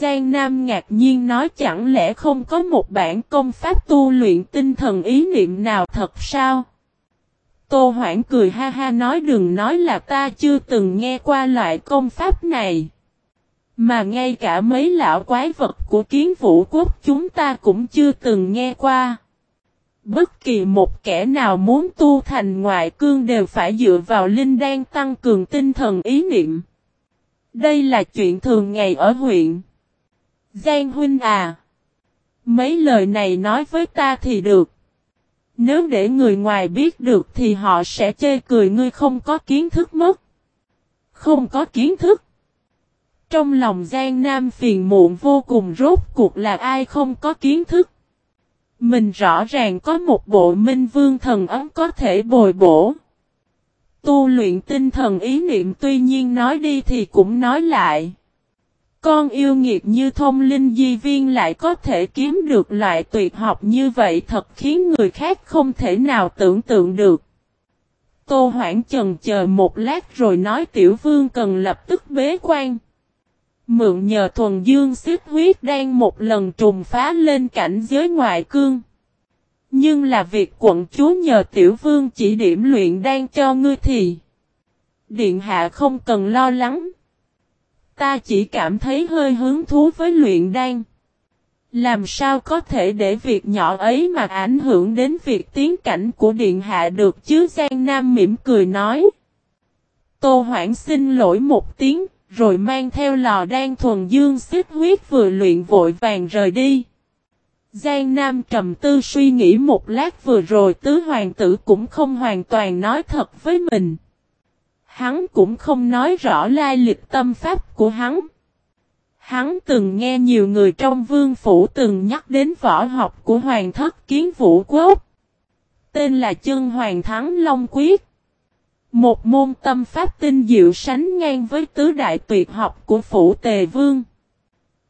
Giang Nam ngạc nhiên nói chẳng lẽ không có một bản công pháp tu luyện tinh thần ý niệm nào thật sao? Tô Hoảng cười ha ha nói đừng nói là ta chưa từng nghe qua loại công pháp này. Mà ngay cả mấy lão quái vật của kiến vũ quốc chúng ta cũng chưa từng nghe qua. Bất kỳ một kẻ nào muốn tu thành ngoại cương đều phải dựa vào linh đan tăng cường tinh thần ý niệm. Đây là chuyện thường ngày ở huyện. Giang huynh à. Mấy lời này nói với ta thì được. Nếu để người ngoài biết được thì họ sẽ chê cười ngươi không có kiến thức mất. Không có kiến thức. Trong lòng Giang Nam phiền muộn vô cùng rốt cuộc là ai không có kiến thức. Mình rõ ràng có một bộ minh vương thần ấm có thể bồi bổ. Tu luyện tinh thần ý niệm tuy nhiên nói đi thì cũng nói lại. Con yêu nghiệt như thông linh di viên lại có thể kiếm được loại tuyệt học như vậy thật khiến người khác không thể nào tưởng tượng được. Tô Hoảng chần chờ một lát rồi nói tiểu vương cần lập tức bế quan. Mượn nhờ thuần dương xích huyết đang một lần trùng phá lên cảnh giới ngoại cương. Nhưng là việc quận chúa nhờ tiểu vương chỉ điểm luyện đang cho ngươi thì. Điện hạ không cần lo lắng. Ta chỉ cảm thấy hơi hứng thú với luyện đan. Làm sao có thể để việc nhỏ ấy mà ảnh hưởng đến việc tiến cảnh của Điện Hạ được chứ Giang Nam mỉm cười nói. Tô Hoảng xin lỗi một tiếng, rồi mang theo lò đan thuần dương xích huyết vừa luyện vội vàng rời đi. Giang Nam trầm tư suy nghĩ một lát vừa rồi tứ hoàng tử cũng không hoàn toàn nói thật với mình. Hắn cũng không nói rõ lai lịch tâm pháp của hắn. Hắn từng nghe nhiều người trong vương phủ từng nhắc đến võ học của hoàng thất kiến vũ quốc. Tên là chân hoàng thắng Long Quyết. Một môn tâm pháp tinh diệu sánh ngang với tứ đại tuyệt học của phủ tề vương.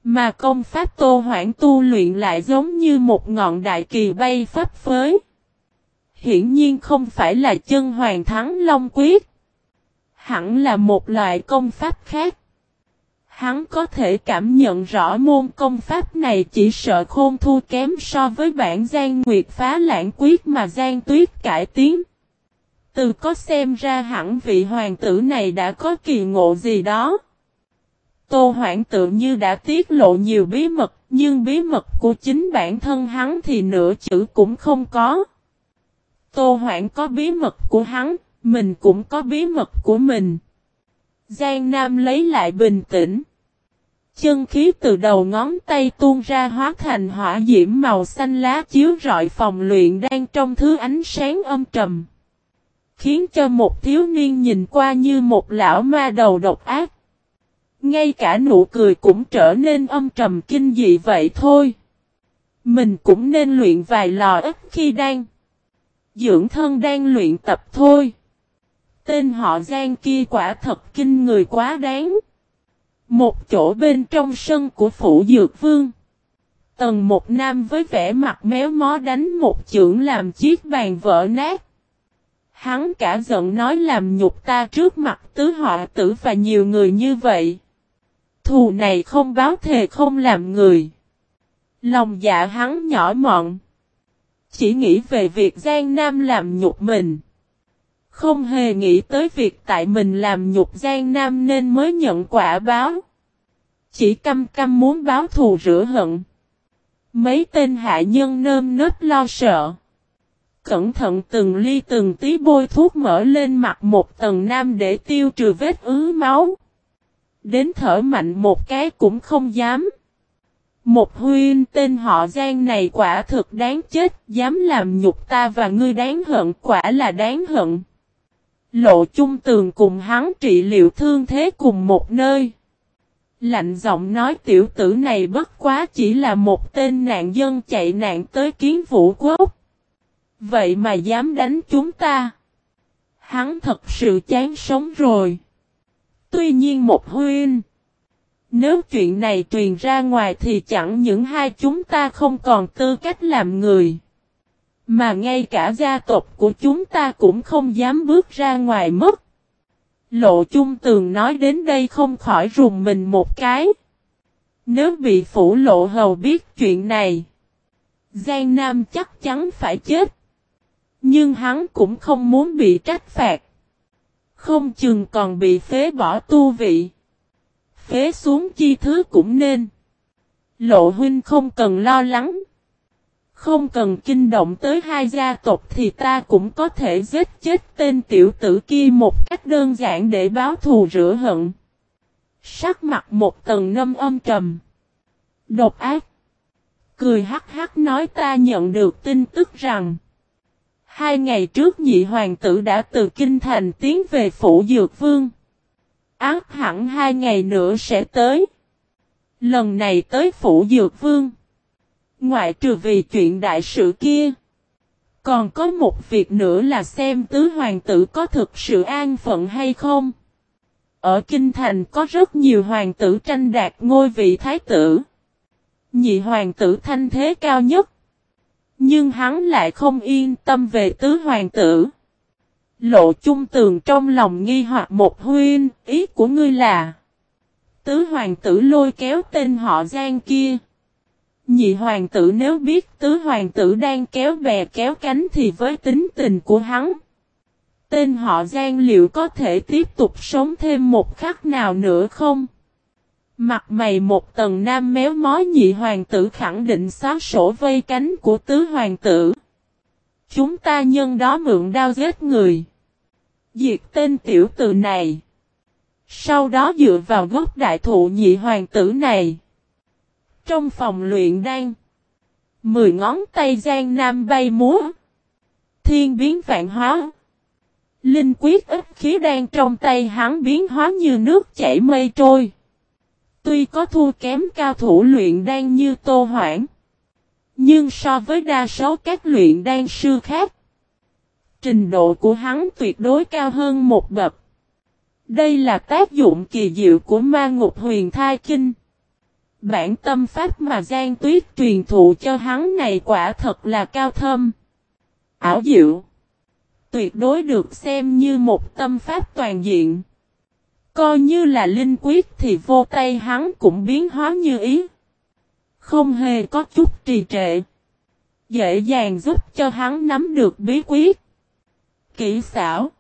Mà công pháp tô hoảng tu luyện lại giống như một ngọn đại kỳ bay pháp phới. Hiển nhiên không phải là chân hoàng thắng Long Quyết. Hẳn là một loại công pháp khác. Hắn có thể cảm nhận rõ môn công pháp này chỉ sợ khôn thu kém so với bản Giang Nguyệt phá lãng quyết mà Giang Tuyết cải tiến. Từ có xem ra hẳn vị hoàng tử này đã có kỳ ngộ gì đó. Tô Hoảng tự như đã tiết lộ nhiều bí mật, nhưng bí mật của chính bản thân hắn thì nửa chữ cũng không có. Tô Hoảng có bí mật của hắn, mình cũng có bí mật của mình. Giang Nam lấy lại bình tĩnh. Chân khí từ đầu ngón tay tuôn ra hóa thành hỏa diễm màu xanh lá chiếu rọi phòng luyện đang trong thứ ánh sáng âm trầm. Khiến cho một thiếu niên nhìn qua như một lão ma đầu độc ác. Ngay cả nụ cười cũng trở nên âm trầm kinh dị vậy thôi. Mình cũng nên luyện vài lò ít khi đang. Dưỡng thân đang luyện tập thôi. Tên họ Giang kia quả thật kinh người quá đáng. Một chỗ bên trong sân của phủ dược vương. Tầng một nam với vẻ mặt méo mó đánh một chưởng làm chiếc bàn vỡ nát. Hắn cả giận nói làm nhục ta trước mặt tứ họ tử và nhiều người như vậy. Thù này không báo thề không làm người. Lòng dạ hắn nhỏ mọn. Chỉ nghĩ về việc Giang Nam làm nhục mình. Không hề nghĩ tới việc tại mình làm nhục Giang Nam nên mới nhận quả báo. Chỉ căm căm muốn báo thù rửa hận. Mấy tên hạ nhân nơm nớp lo sợ. Cẩn thận từng ly từng tí bôi thuốc mở lên mặt một tầng nam để tiêu trừ vết ứ máu. Đến thở mạnh một cái cũng không dám. Một huyên tên họ Giang này quả thực đáng chết, dám làm nhục ta và ngươi đáng hận quả là đáng hận. Lộ chung tường cùng hắn trị liệu thương thế cùng một nơi. Lạnh giọng nói tiểu tử này bất quá chỉ là một tên nạn dân chạy nạn tới kiến vũ quốc. Vậy mà dám đánh chúng ta. Hắn thật sự chán sống rồi. Tuy nhiên một huyên. Nếu chuyện này truyền ra ngoài thì chẳng những hai chúng ta không còn tư cách làm người. Mà ngay cả gia tộc của chúng ta cũng không dám bước ra ngoài mất. Lộ chung tường nói đến đây không khỏi rùng mình một cái. Nếu bị phủ lộ hầu biết chuyện này, Giang Nam chắc chắn phải chết. Nhưng hắn cũng không muốn bị trách phạt. Không chừng còn bị phế bỏ tu vị. Phế xuống chi thứ cũng nên. Lộ huynh không cần lo lắng. Không cần kinh động tới hai gia tộc thì ta cũng có thể giết chết tên tiểu tử kia một cách đơn giản để báo thù rửa hận. Sắc mặt một tầng nâm âm trầm. Độc ác. Cười hắc hắc nói ta nhận được tin tức rằng. Hai ngày trước nhị hoàng tử đã từ kinh thành tiến về phủ dược vương. Ác hẳn hai ngày nữa sẽ tới. Lần này tới phủ dược vương. Ngoại trừ vì chuyện đại sự kia. Còn có một việc nữa là xem tứ hoàng tử có thực sự an phận hay không. Ở Kinh Thành có rất nhiều hoàng tử tranh đạt ngôi vị thái tử. Nhị hoàng tử thanh thế cao nhất. Nhưng hắn lại không yên tâm về tứ hoàng tử. Lộ chung tường trong lòng nghi hoặc một huyên, ý của ngươi là Tứ hoàng tử lôi kéo tên họ Giang kia. Nhị hoàng tử nếu biết tứ hoàng tử đang kéo bè kéo cánh thì với tính tình của hắn. Tên họ Giang liệu có thể tiếp tục sống thêm một khắc nào nữa không? Mặt mày một tầng nam méo mó, nhị hoàng tử khẳng định xóa sổ vây cánh của tứ hoàng tử. Chúng ta nhân đó mượn đao giết người. Diệt tên tiểu tử này. Sau đó dựa vào gốc đại thụ nhị hoàng tử này. Trong phòng luyện đan. Mười ngón tay giang nam bay múa. Thiên biến vạn hóa. Linh quyết ít khí đan trong tay hắn biến hóa như nước chảy mây trôi. Tuy có thua kém cao thủ luyện đan như Tô Hoảng. Nhưng so với đa số các luyện đan sư khác. Trình độ của hắn tuyệt đối cao hơn một bậc. Đây là tác dụng kỳ diệu của ma ngục huyền thai kinh. Bản tâm pháp mà Giang Tuyết truyền thụ cho hắn này quả thật là cao thâm. Ảo diệu. Tuyệt đối được xem như một tâm pháp toàn diện. Coi như là linh quyết thì vô tay hắn cũng biến hóa như ý. Không hề có chút trì trệ. Dễ dàng giúp cho hắn nắm được bí quyết. Kỹ xảo.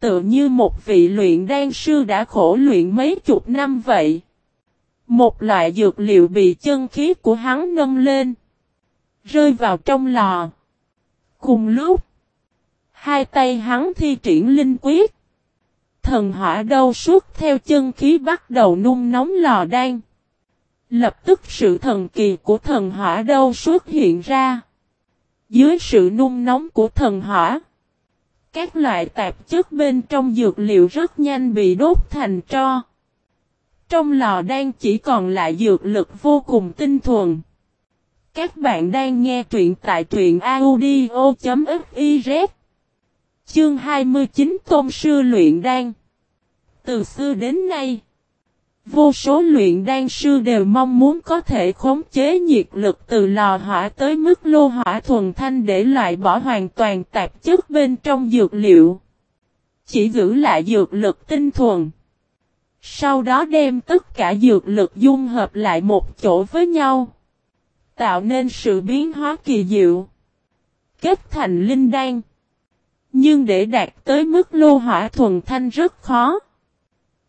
Tự như một vị luyện đan sư đã khổ luyện mấy chục năm vậy. Một loại dược liệu bị chân khí của hắn nâng lên. Rơi vào trong lò. Cùng lúc. Hai tay hắn thi triển linh quyết. Thần hỏa đâu suốt theo chân khí bắt đầu nung nóng lò đan. Lập tức sự thần kỳ của thần hỏa đâu xuất hiện ra. Dưới sự nung nóng của thần hỏa. Các loại tạp chất bên trong dược liệu rất nhanh bị đốt thành tro. Trong lò đang chỉ còn lại dược lực vô cùng tinh thuần. Các bạn đang nghe truyện tại truyện audio.fiz Chương 29 Tôn Sư Luyện Đan Từ xưa đến nay, vô số luyện đan sư đều mong muốn có thể khống chế nhiệt lực từ lò hỏa tới mức lô hỏa thuần thanh để loại bỏ hoàn toàn tạp chất bên trong dược liệu. Chỉ giữ lại dược lực tinh thuần. Sau đó đem tất cả dược lực dung hợp lại một chỗ với nhau. Tạo nên sự biến hóa kỳ diệu. Kết thành linh đan. Nhưng để đạt tới mức lô hỏa thuần thanh rất khó.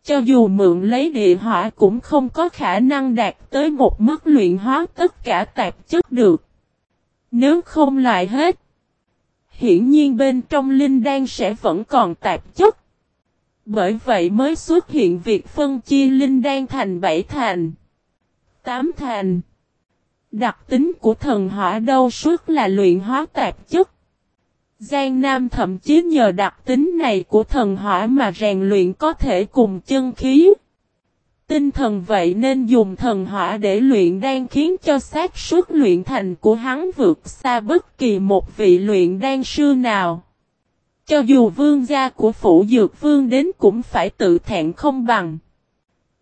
Cho dù mượn lấy địa hỏa cũng không có khả năng đạt tới một mức luyện hóa tất cả tạp chất được. Nếu không loại hết, hiển nhiên bên trong linh đan sẽ vẫn còn tạp chất. Bởi vậy mới xuất hiện việc phân chia linh đan thành bảy thành, tám thành. Đặc tính của thần hỏa đâu suốt là luyện hóa tạp chất. Giang Nam thậm chí nhờ đặc tính này của thần hỏa mà rèn luyện có thể cùng chân khí. Tinh thần vậy nên dùng thần hỏa để luyện đan khiến cho xác suất luyện thành của hắn vượt xa bất kỳ một vị luyện đan sư nào. Cho dù vương gia của phủ dược vương đến cũng phải tự thẹn không bằng.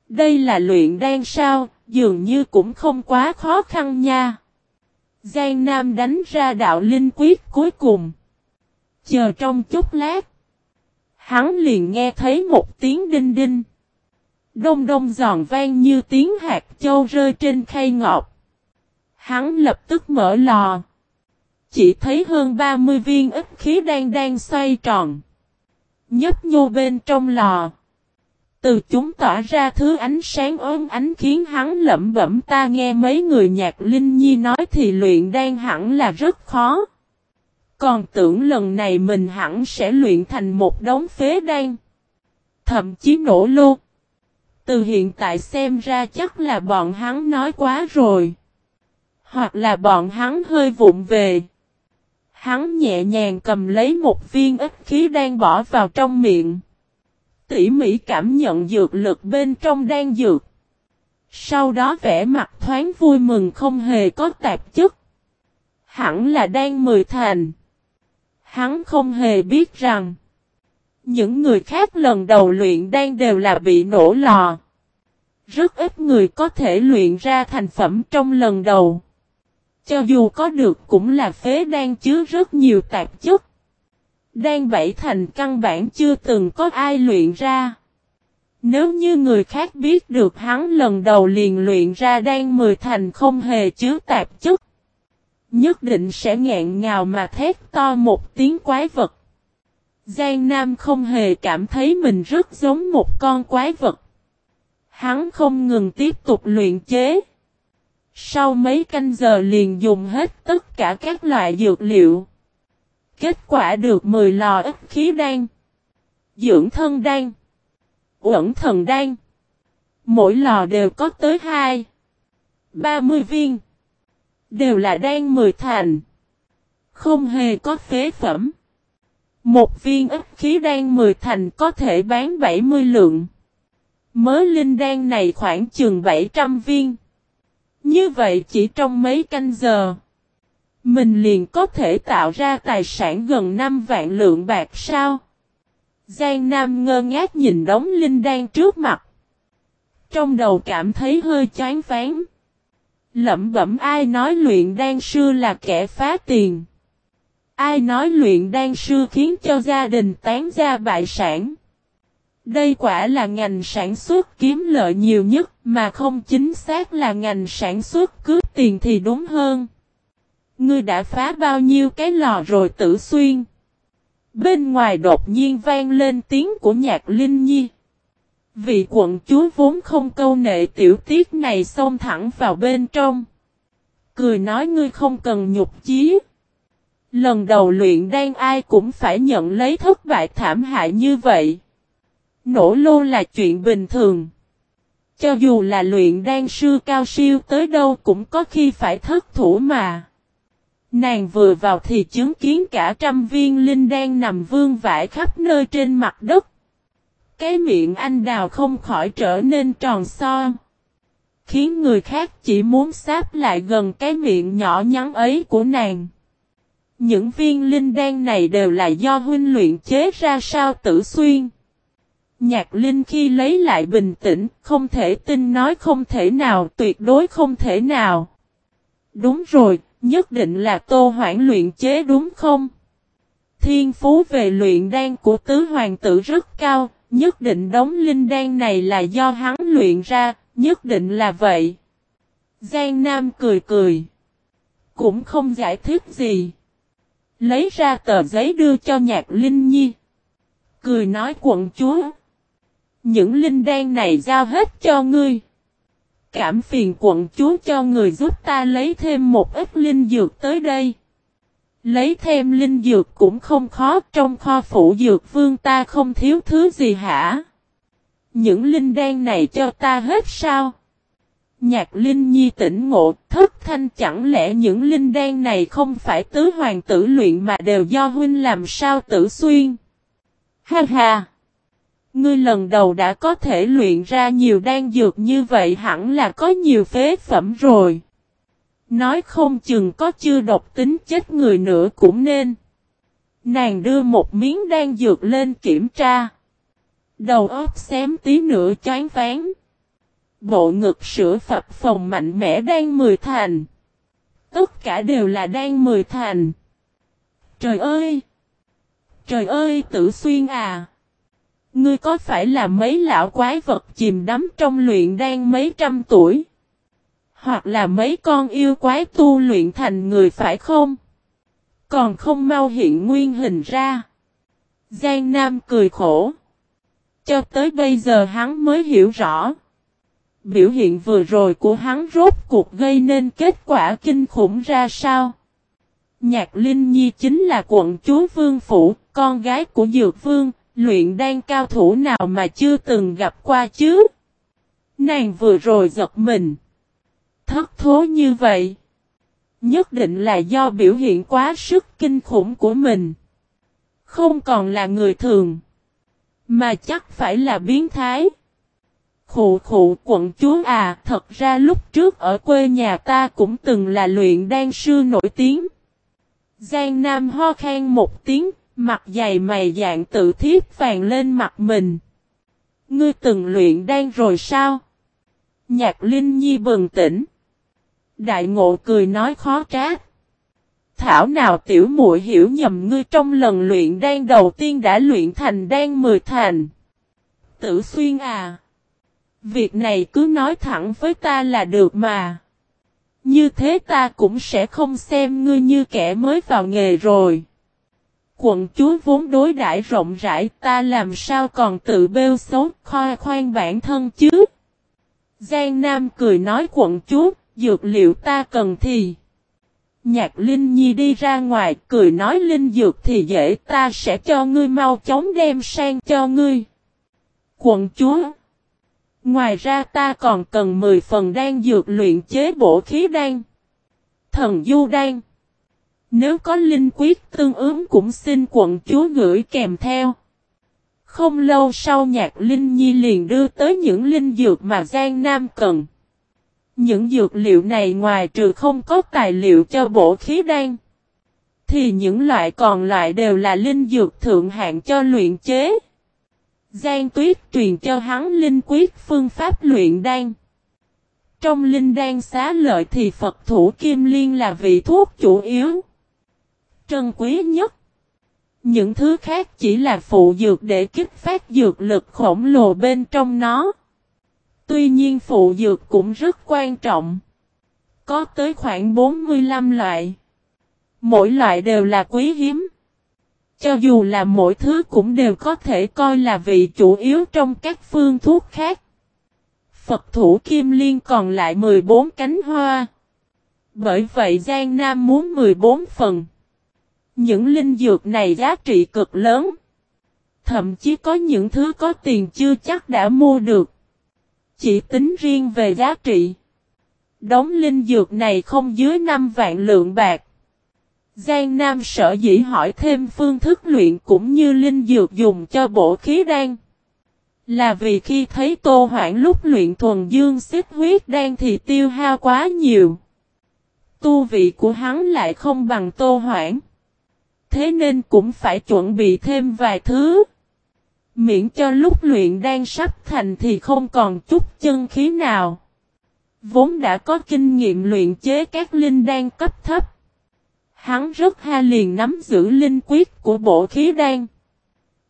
Đây là luyện đan sao, dường như cũng không quá khó khăn nha. Giang Nam đánh ra đạo linh quyết cuối cùng. Chờ trong chút lát. Hắn liền nghe thấy một tiếng đinh đinh. Đông đông giòn vang như tiếng hạt châu rơi trên khay ngọt. Hắn lập tức mở lò. Chỉ thấy hơn 30 viên ức khí đang đang xoay tròn. Nhấp nhô bên trong lò. Từ chúng tỏa ra thứ ánh sáng ốm ánh khiến hắn lẩm bẩm, ta nghe mấy người nhạc linh nhi nói thì luyện đan hẳn là rất khó. Còn tưởng lần này mình hẳn sẽ luyện thành một đống phế đan. Thậm chí nổ luôn Từ hiện tại xem ra chắc là bọn hắn nói quá rồi. Hoặc là bọn hắn hơi vụng về. Hắn nhẹ nhàng cầm lấy một viên ít khí đang bỏ vào trong miệng. Tỉ mỉ cảm nhận dược lực bên trong đang dược. Sau đó vẽ mặt thoáng vui mừng không hề có tạp chất. Hẳn là đang mười thành. Hắn không hề biết rằng. Những người khác lần đầu luyện đan đều là bị nổ lò. Rất ít người có thể luyện ra thành phẩm trong lần đầu. Cho dù có được cũng là phế đan chứa rất nhiều tạp chất. Đan bảy thành căn bản chưa từng có ai luyện ra. Nếu như người khác biết được hắn lần đầu liền luyện ra đan mười thành không hề chứa tạp chất. Nhất định sẽ ngẹn ngào mà thét to một tiếng quái vật. Giang Nam không hề cảm thấy mình rất giống một con quái vật. Hắn không ngừng tiếp tục luyện chế. Sau mấy canh giờ liền dùng hết tất cả các loại dược liệu. Kết quả được 10 lò ức khí đan. Dưỡng thân đan. Uẩn thần đan. Mỗi lò đều có tới 2. 30 viên. Đều là đan 10 thành. Không hề có phế phẩm. Một viên ức khí đan 10 thành có thể bán 70 lượng. Mớ linh đan này khoảng chừng 700 viên. Như vậy chỉ trong mấy canh giờ. Mình liền có thể tạo ra tài sản gần 5 vạn lượng bạc sao? Giang Nam ngơ ngác nhìn đống linh đan trước mặt. Trong đầu cảm thấy hơi chán phán. Lẩm bẩm ai nói luyện đan sư là kẻ phá tiền. Ai nói luyện đan sư khiến cho gia đình tán gia bại sản. Đây quả là ngành sản xuất kiếm lợi nhiều nhất, mà không chính xác là ngành sản xuất cướp tiền thì đúng hơn. Ngươi đã phá bao nhiêu cái lò rồi tử xuyên. Bên ngoài đột nhiên vang lên tiếng của nhạc Linh Nhi. Vị quận chúa vốn không câu nệ tiểu tiết này xông thẳng vào bên trong. Cười nói ngươi không cần nhục chí. Lần đầu luyện đan ai cũng phải nhận lấy thất bại thảm hại như vậy. Nổ lô là chuyện bình thường. Cho dù là luyện đan sư cao siêu tới đâu cũng có khi phải thất thủ mà. Nàng vừa vào thì chứng kiến cả trăm viên linh đan nằm vương vãi khắp nơi trên mặt đất. Cái miệng anh đào không khỏi trở nên tròn so. Khiến người khác chỉ muốn sáp lại gần cái miệng nhỏ nhắn ấy của nàng. Những viên linh đan này đều là do huynh luyện chế ra sao tử xuyên. Nhạc Linh khi lấy lại bình tĩnh, không thể tin nói không thể nào, tuyệt đối không thể nào. Đúng rồi, nhất định là Tô Hoảng luyện chế đúng không? Thiên phú về luyện đan của tứ hoàng tử rất cao, nhất định đống linh đan này là do hắn luyện ra, nhất định là vậy. Giang Nam cười cười. Cũng không giải thích gì. Lấy ra tờ giấy đưa cho nhạc Linh Nhi. Cười nói quận chúa. Những linh đan này giao hết cho ngươi. Cảm phiền quận chúa cho người giúp ta lấy thêm một ít linh dược tới đây. Lấy thêm linh dược cũng không khó trong kho phủ dược vương ta không thiếu thứ gì hả? Những linh đan này cho ta hết sao? Nhạc linh nhi tỉnh ngộ, thất thanh chẳng lẽ những linh đan này không phải tứ hoàng tử luyện mà đều do huynh làm sao tử xuyên? Ha ha! Ngươi lần đầu đã có thể luyện ra nhiều đan dược như vậy hẳn là có nhiều phế phẩm rồi. Nói không chừng có chưa độc tính chết người nữa cũng nên. Nàng đưa một miếng đan dược lên kiểm tra. Đầu óc xém tí nữa chán phán. Bộ ngực sữa phập phòng mạnh mẽ đang mười thành. Tất cả đều là đang mười thành. Trời ơi! Trời ơi, tử xuyên à! Ngươi có phải là mấy lão quái vật chìm đắm trong luyện đan mấy trăm tuổi? Hoặc là mấy con yêu quái tu luyện thành người phải không? Còn không mau hiện nguyên hình ra. Giang Nam cười khổ. Cho tới bây giờ hắn mới hiểu rõ. Biểu hiện vừa rồi của hắn rốt cuộc gây nên kết quả kinh khủng ra sao. Nhạc Linh Nhi chính là quận chúa Vương Phủ, con gái của Dược Vương, luyện đan cao thủ nào mà chưa từng gặp qua chứ. Nàng vừa rồi giật mình. Thất thố như vậy. Nhất định là do biểu hiện quá sức kinh khủng của mình. Không còn là người thường. Mà chắc phải là biến thái. Khụ khụ quận chúa à, thật ra lúc trước ở quê nhà ta cũng từng là luyện đan sư nổi tiếng. Giang Nam ho khan một tiếng, mặt dày mày dạng tự thiếp vàng lên mặt mình. Ngươi từng luyện đan rồi sao? Nhạc Linh Nhi bừng tỉnh. Đại ngộ cười nói khó trát. Thảo nào tiểu muội hiểu nhầm ngươi trong lần luyện đan đầu tiên đã luyện thành đan mười thành. Tử xuyên à. Việc này cứ nói thẳng với ta là được mà. Như thế ta cũng sẽ không xem ngươi như kẻ mới vào nghề rồi. Quận chúa vốn đối đãi rộng rãi ta làm sao còn tự bêu xấu khoa khoan bản thân chứ. Giang Nam cười nói quận chúa, dược liệu ta cần thì. Nhạc Linh Nhi đi ra ngoài cười nói Linh dược thì dễ ta sẽ cho ngươi mau chóng đem sang cho ngươi. Quận chúa. Ngoài ra ta còn cần 10 phần đan dược luyện chế bổ khí đan. Thần du đan. Nếu có linh quyết tương ứng cũng xin quận chúa gửi kèm theo. Không lâu sau nhạc Linh Nhi liền đưa tới những linh dược mà Giang Nam cần. Những dược liệu này ngoài trừ không có tài liệu cho bổ khí đan. Thì những loại còn lại đều là linh dược thượng hạng cho luyện chế. Giang Tuyết truyền cho hắn linh quyết phương pháp luyện đan. Trong linh đan xá lợi thì Phật thủ Kim Liên là vị thuốc chủ yếu. Trân quý nhất. Những thứ khác chỉ là phụ dược để kích phát dược lực khổng lồ bên trong nó. Tuy nhiên phụ dược cũng rất quan trọng. Có tới khoảng 45 loại. Mỗi loại đều là quý hiếm. Cho dù là mỗi thứ cũng đều có thể coi là vị chủ yếu trong các phương thuốc khác. Phật thủ Kim Liên còn lại 14 cánh hoa. Bởi vậy Giang Nam muốn 14 phần. Những linh dược này giá trị cực lớn. Thậm chí có những thứ có tiền chưa chắc đã mua được. Chỉ tính riêng về giá trị. Đống linh dược này không dưới 5 vạn lượng bạc. Giang Nam sở dĩ hỏi thêm phương thức luyện cũng như linh dược dùng cho bổ khí đan. Là vì khi thấy Tô Hoảng lúc luyện thuần dương xích huyết đan thì tiêu hao quá nhiều. Tu vị của hắn lại không bằng Tô Hoảng. Thế nên cũng phải chuẩn bị thêm vài thứ. Miễn cho lúc luyện đang sắp thành thì không còn chút chân khí nào. Vốn đã có kinh nghiệm luyện chế các linh đan cấp thấp. Hắn rất ha liền nắm giữ linh quyết của bộ khí đan.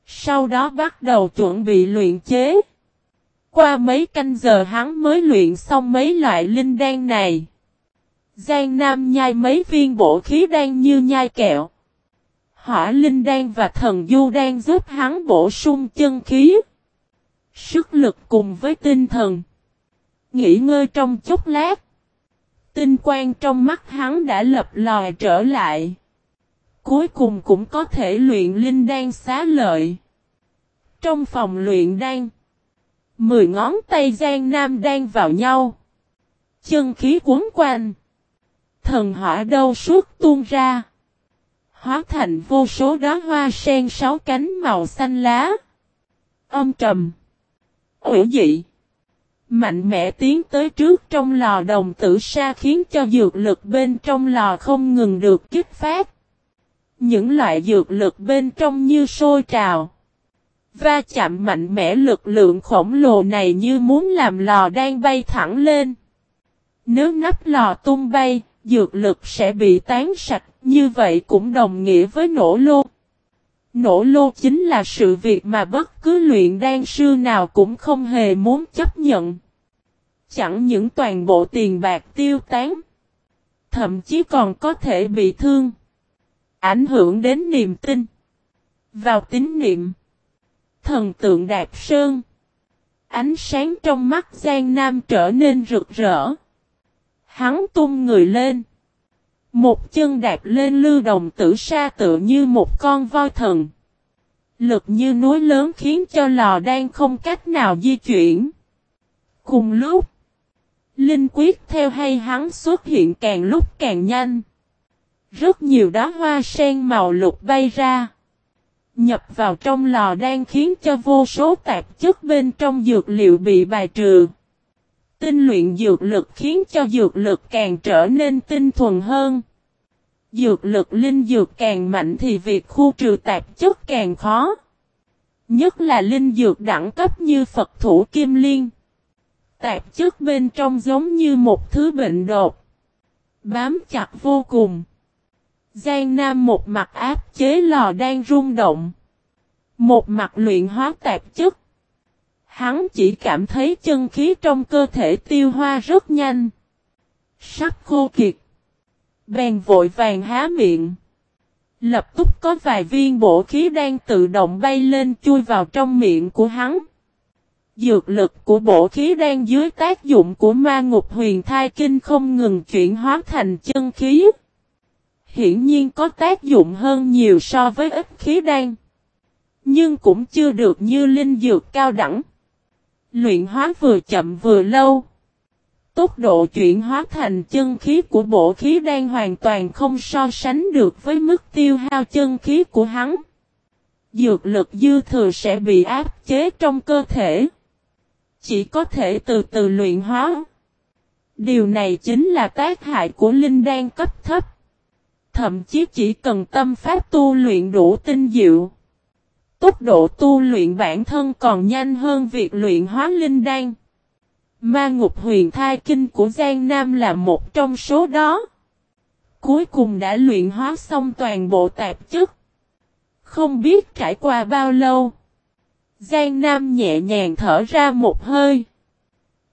Sau đó bắt đầu chuẩn bị luyện chế. Qua mấy canh giờ hắn mới luyện xong mấy loại linh đan này. Giang Nam nhai mấy viên bộ khí đan như nhai kẹo. Hỏa linh đan và thần du đan giúp hắn bổ sung chân khí. Sức lực cùng với tinh thần. Nghỉ ngơi trong chốc lát. Tinh quang trong mắt hắn đã lập lòi trở lại. Cuối cùng cũng có thể luyện linh đan xá lợi. Trong phòng luyện đan. Mười ngón tay Giang Nam đan vào nhau. Chân khí cuốn quanh. Thần hỏa đâu suốt tuôn ra. Hóa thành vô số đóa hoa sen sáu cánh màu xanh lá. Âm trầm. Ủy dị. Mạnh mẽ tiến tới trước trong lò đồng tử sa khiến cho dược lực bên trong lò không ngừng được kích phát. Những loại dược lực bên trong như sôi trào. Va chạm mạnh mẽ lực lượng khổng lồ này như muốn làm lò đang bay thẳng lên. Nếu nắp lò tung bay, dược lực sẽ bị tán sạch, như vậy cũng đồng nghĩa với nổ lô. Nổ lô chính là sự việc mà bất cứ luyện đan sư nào cũng không hề muốn chấp nhận. Chẳng những toàn bộ tiền bạc tiêu tán, thậm chí còn có thể bị thương, ảnh hưởng đến niềm tin, vào tín niệm. Thần tượng Đạp Sơn Ánh sáng trong mắt Giang Nam trở nên rực rỡ. Hắn tung người lên. Một chân đạp lên lưu đồng tử sa tựa như một con voi thần. Lực như núi lớn khiến cho lò đang không cách nào di chuyển. Cùng lúc, Linh quyết theo hay hắn xuất hiện càng lúc càng nhanh. Rất nhiều đá hoa sen màu lục bay ra. Nhập vào trong lò đang khiến cho vô số tạp chất bên trong dược liệu bị bài trừ. Tinh luyện dược lực khiến cho dược lực càng trở nên tinh thuần hơn. Dược lực linh dược càng mạnh thì việc khu trừ tạp chất càng khó. Nhất là linh dược đẳng cấp như Phật thủ Kim Liên. Tạp chất bên trong giống như một thứ bệnh đột. Bám chặt vô cùng. Giang Nam một mặt áp chế lò đang rung động. Một mặt luyện hóa tạp chất. Hắn chỉ cảm thấy chân khí trong cơ thể tiêu hoa rất nhanh. Sắp khô kiệt. Bèn vội vàng há miệng. Lập tức có vài viên bổ khí đang tự động bay lên chui vào trong miệng của hắn. Dược lực của bổ khí đang dưới tác dụng của ma ngục huyền thai kinh không ngừng chuyển hóa thành chân khí. Hiển nhiên có tác dụng hơn nhiều so với ít khí đan. Nhưng cũng chưa được như linh dược cao đẳng. Luyện hóa vừa chậm vừa lâu. Tốc độ chuyển hóa thành chân khí của bộ khí đang hoàn toàn không so sánh được với mức tiêu hao chân khí của hắn. Dược lực dư thừa sẽ bị áp chế trong cơ thể. Chỉ có thể từ từ luyện hóa. Điều này chính là tác hại của linh đan cấp thấp. Thậm chí chỉ cần tâm pháp tu luyện đủ tinh diệu. Tốc độ tu luyện bản thân còn nhanh hơn việc luyện hóa linh đan. Ma ngục huyền thai kinh của Giang Nam là một trong số đó. Cuối cùng đã luyện hóa xong toàn bộ tạp chất. Không biết trải qua bao lâu. Giang Nam nhẹ nhàng thở ra một hơi.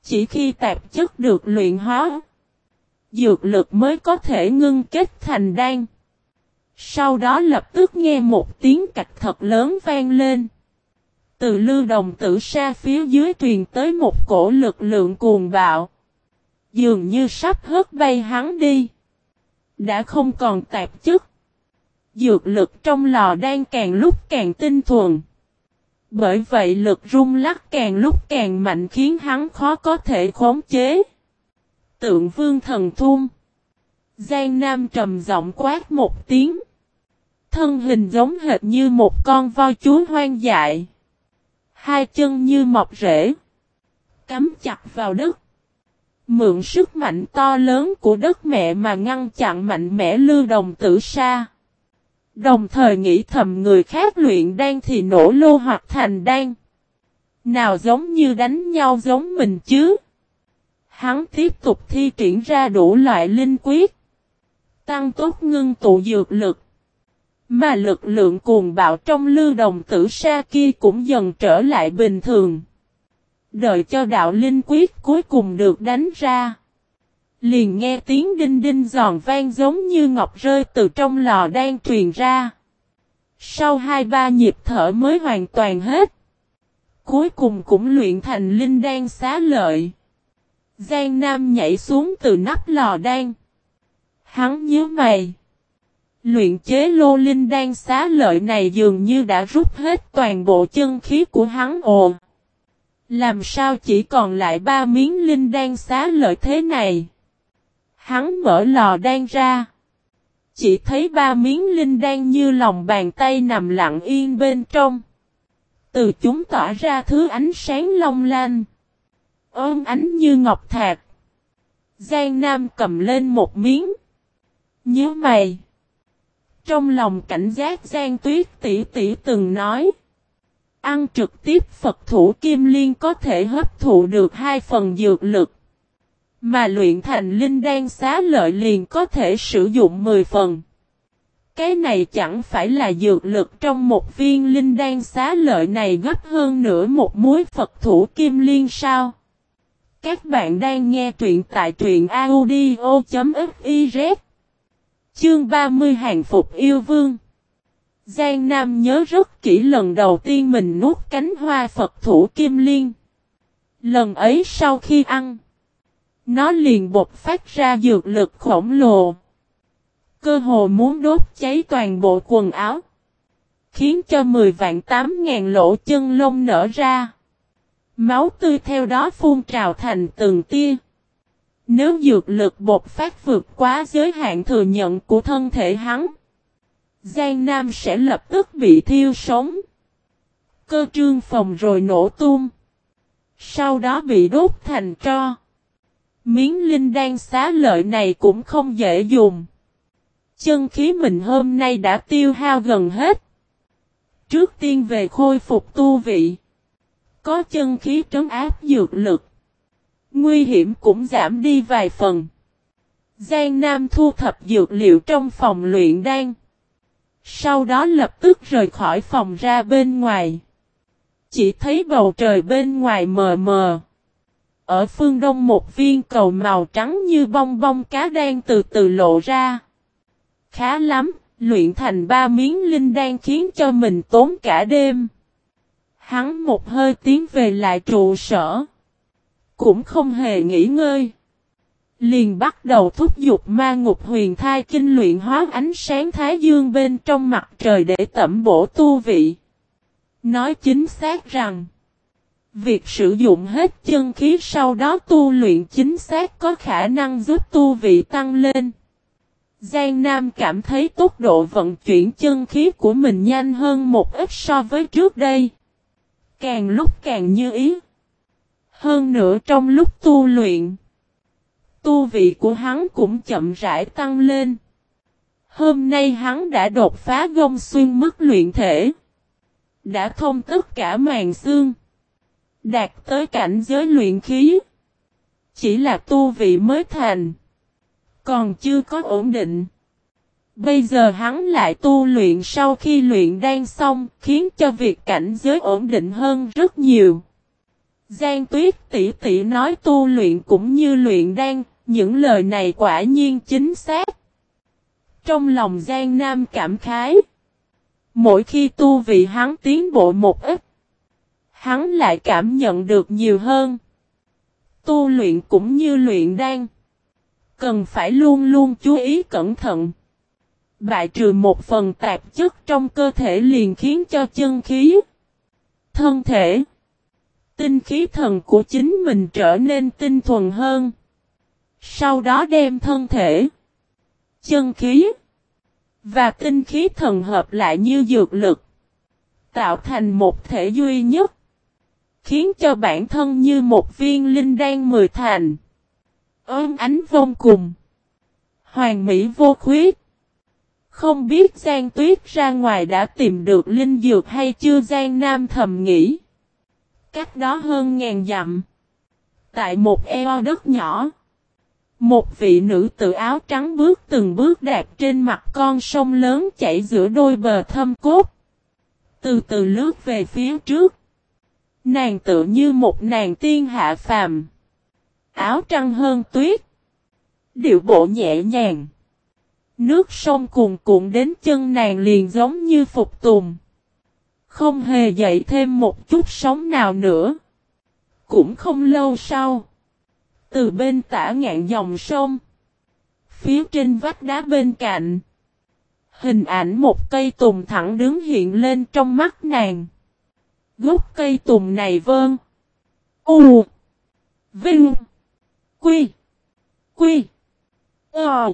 Chỉ khi tạp chất được luyện hóa, dược lực mới có thể ngưng kết thành đan. Sau đó lập tức nghe một tiếng cạch thật lớn vang lên. Từ lưu đồng tử xa phía dưới truyền tới một cổ lực lượng cuồng bạo. Dường như sắp hớt bay hắn đi. Đã không còn tạp chức. Dược lực trong lò đang càng lúc càng tinh thuần. Bởi vậy lực rung lắc càng lúc càng mạnh khiến hắn khó có thể khống chế. Tượng vương thần thun. Giang Nam trầm giọng quát một tiếng. Thân hình giống hệt như một con voi chúa hoang dại. Hai chân như mọc rễ. Cắm chặt vào đất. Mượn sức mạnh to lớn của đất mẹ mà ngăn chặn mạnh mẽ lưu đồng tử sa. Đồng thời nghĩ thầm người khác luyện đan thì nổ lô hoặc thành đan. Nào giống như đánh nhau giống mình chứ. Hắn tiếp tục thi triển ra đủ loại linh quyết. Tăng tốt ngưng tụ dược lực. Mà lực lượng cuồng bạo trong lưu đồng tử sa kia cũng dần trở lại bình thường. Đợi cho đạo linh quyết cuối cùng được đánh ra. Liền nghe tiếng đinh đinh giòn vang giống như ngọc rơi từ trong lò đang truyền ra. Sau hai ba nhịp thở mới hoàn toàn hết. Cuối cùng cũng luyện thành linh đan xá lợi. Giang Nam nhảy xuống từ nắp lò đan. Hắn nhớ mày. Luyện chế lô linh đan xá lợi này dường như đã rút hết toàn bộ chân khí của hắn ồ. Làm sao chỉ còn lại ba miếng linh đan xá lợi thế này? Hắn mở lò đan ra. Chỉ thấy ba miếng linh đan như lòng bàn tay nằm lặng yên bên trong. Từ chúng tỏa ra thứ ánh sáng long lanh. Ôm ánh như ngọc thạch. Giang Nam cầm lên một miếng. Nhớ mày. Trong lòng cảnh giác Giang Tuyết tỷ tỷ từng nói. Ăn trực tiếp Phật thủ Kim Liên có thể hấp thụ được hai phần dược lực. Mà luyện thành linh đan xá lợi liền có thể sử dụng 10 phần. cái này chẳng phải là dược lực trong một viên linh đan xá lợi này gấp hơn nửa một muối Phật thủ kim liên sao? Các bạn đang nghe truyện tại truyện audio.fiz Chương 30 Hàng Phục Yêu Vương Giang Nam nhớ rất kỹ lần đầu tiên mình nuốt cánh hoa Phật thủ kim liên. Lần ấy sau khi ăn, nó liền bột phát ra dược lực khổng lồ. Cơ hồ muốn đốt cháy toàn bộ quần áo. Khiến cho 10 vạn 8 ngàn lỗ chân lông nở ra. Máu tươi theo đó phun trào thành từng tia. Nếu dược lực bột phát vượt quá giới hạn thừa nhận của thân thể hắn. Giang Nam sẽ lập tức bị thiêu sống. Cơ trương phòng rồi nổ tung. Sau đó bị đốt thành tro. Miếng linh đan xá lợi này cũng không dễ dùng. Chân khí mình hôm nay đã tiêu hao gần hết. Trước tiên về khôi phục tu vị. Có chân khí trấn áp dược lực. Nguy hiểm cũng giảm đi vài phần. Giang Nam thu thập dược liệu trong phòng luyện đan. Sau đó lập tức rời khỏi phòng ra bên ngoài. Chỉ thấy bầu trời bên ngoài mờ mờ. Ở phương đông một viên cầu màu trắng như bong bong cá đen từ từ lộ ra. Khá lắm, luyện thành ba miếng linh đan khiến cho mình tốn cả đêm. Hắn một hơi tiến về lại trụ sở. Cũng không hề nghỉ ngơi. Liền bắt đầu thúc giục ma ngục huyền thai kinh luyện hóa ánh sáng thái dương bên trong mặt trời để tẩm bổ tu vị. Nói chính xác rằng, việc sử dụng hết chân khí sau đó tu luyện chính xác có khả năng giúp tu vị tăng lên. Giang Nam cảm thấy tốc độ vận chuyển chân khí của mình nhanh hơn một ít so với trước đây. Càng lúc càng như ý. Hơn nữa trong lúc tu luyện, tu vị của hắn cũng chậm rãi tăng lên. Hôm nay hắn đã đột phá gông xuyên mức luyện thể. Đã thông tất cả màn xương. Đạt tới cảnh giới luyện khí. Chỉ là tu vị mới thành. Còn chưa có ổn định. Bây giờ hắn lại tu luyện sau khi luyện đan xong, khiến cho việc cảnh giới ổn định hơn rất nhiều. Giang Tuyết tỷ tỷ nói tu luyện cũng như luyện đan, những lời này quả nhiên chính xác. Trong lòng Giang Nam cảm khái. Mỗi khi tu vị hắn tiến bộ một ít, hắn lại cảm nhận được nhiều hơn. Tu luyện cũng như luyện đan. Cần phải luôn luôn chú ý cẩn thận. Bại trừ một phần tạp chất trong cơ thể liền khiến cho chân khí, thân thể, tinh khí thần của chính mình trở nên tinh thuần hơn. Sau đó đem thân thể, chân khí và tinh khí thần hợp lại như dược lực, tạo thành một thể duy nhất, khiến cho bản thân như một viên linh đan mười thành, ơn ánh vông cùng, hoàn mỹ vô khuyết. Không biết Giang Tuyết ra ngoài đã tìm được linh dược hay chưa Giang Nam thầm nghĩ. Cách đó hơn ngàn dặm. Tại một eo đất nhỏ. Một vị nữ tự áo trắng bước từng bước đạp trên mặt con sông lớn chảy giữa đôi bờ thâm cốt. Từ từ lướt về phía trước. Nàng tự như một nàng tiên hạ phàm. Áo trăng hơn tuyết. Điệu bộ nhẹ nhàng. Nước sông cuồn cuộn đến chân nàng liền giống như phục tùng. Không hề dậy thêm một chút sóng nào nữa. Cũng không lâu sau. Từ bên tả ngạn dòng sông. Phía trên vách đá bên cạnh. Hình ảnh một cây tùng thẳng đứng hiện lên trong mắt nàng. Gốc cây tùng này vơn. U. Vinh. Quy. Quy. Ờ.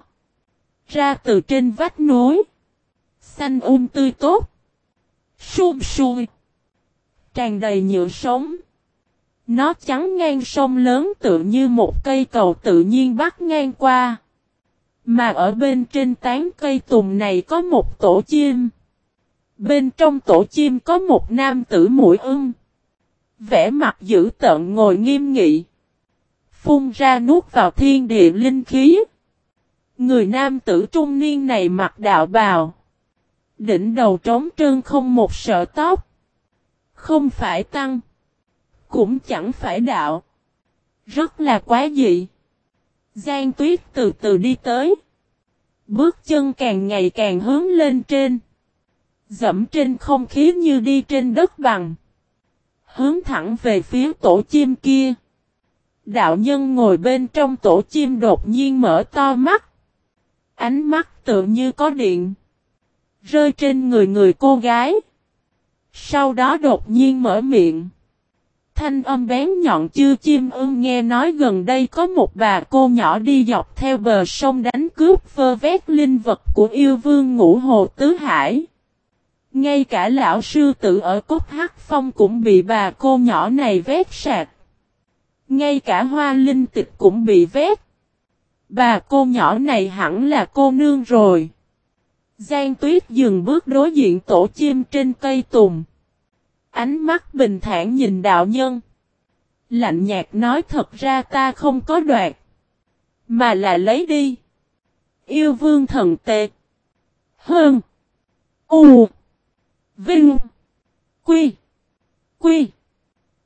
Ra từ trên vách núi. Xanh um tươi tốt xuông xuôi Tràn đầy nhựa sống. Nó chắn ngang sông lớn tự như một cây cầu tự nhiên bắt ngang qua. Mà ở bên trên tán cây tùng này có một tổ chim. Bên trong tổ chim có một nam tử mũi ưng. Vẽ mặt dữ tợn ngồi nghiêm nghị. Phun ra nuốt vào thiên địa linh khí. Người nam tử trung niên này mặc đạo bào. Đỉnh đầu trống trơn không một sợ tóc. Không phải tăng. Cũng chẳng phải đạo. Rất là quá dị. Giang tuyết từ từ đi tới. Bước chân càng ngày càng hướng lên trên. Dẫm trên không khí như đi trên đất bằng. Hướng thẳng về phía tổ chim kia. Đạo nhân ngồi bên trong tổ chim đột nhiên mở to mắt. Ánh mắt tự như có điện. Rơi trên người người cô gái. Sau đó đột nhiên mở miệng. Thanh âm bén nhọn chưa chim ưng nghe nói gần đây có một bà cô nhỏ đi dọc theo bờ sông đánh cướp vơ vét linh vật của yêu vương ngũ hồ tứ hải. Ngay cả lão sư tử ở cốt hắc phong cũng bị bà cô nhỏ này vét sạc. Ngay cả hoa linh tịch cũng bị vét. Bà cô nhỏ này hẳn là cô nương rồi. Giang tuyết dừng bước đối diện tổ chim trên cây tùng. Ánh mắt bình thản nhìn đạo nhân. Lạnh nhạt nói, thật ra ta không có đoạt. Mà là lấy đi. Yêu vương thần tệ. Hơn. U. Vinh. Quy. Quy.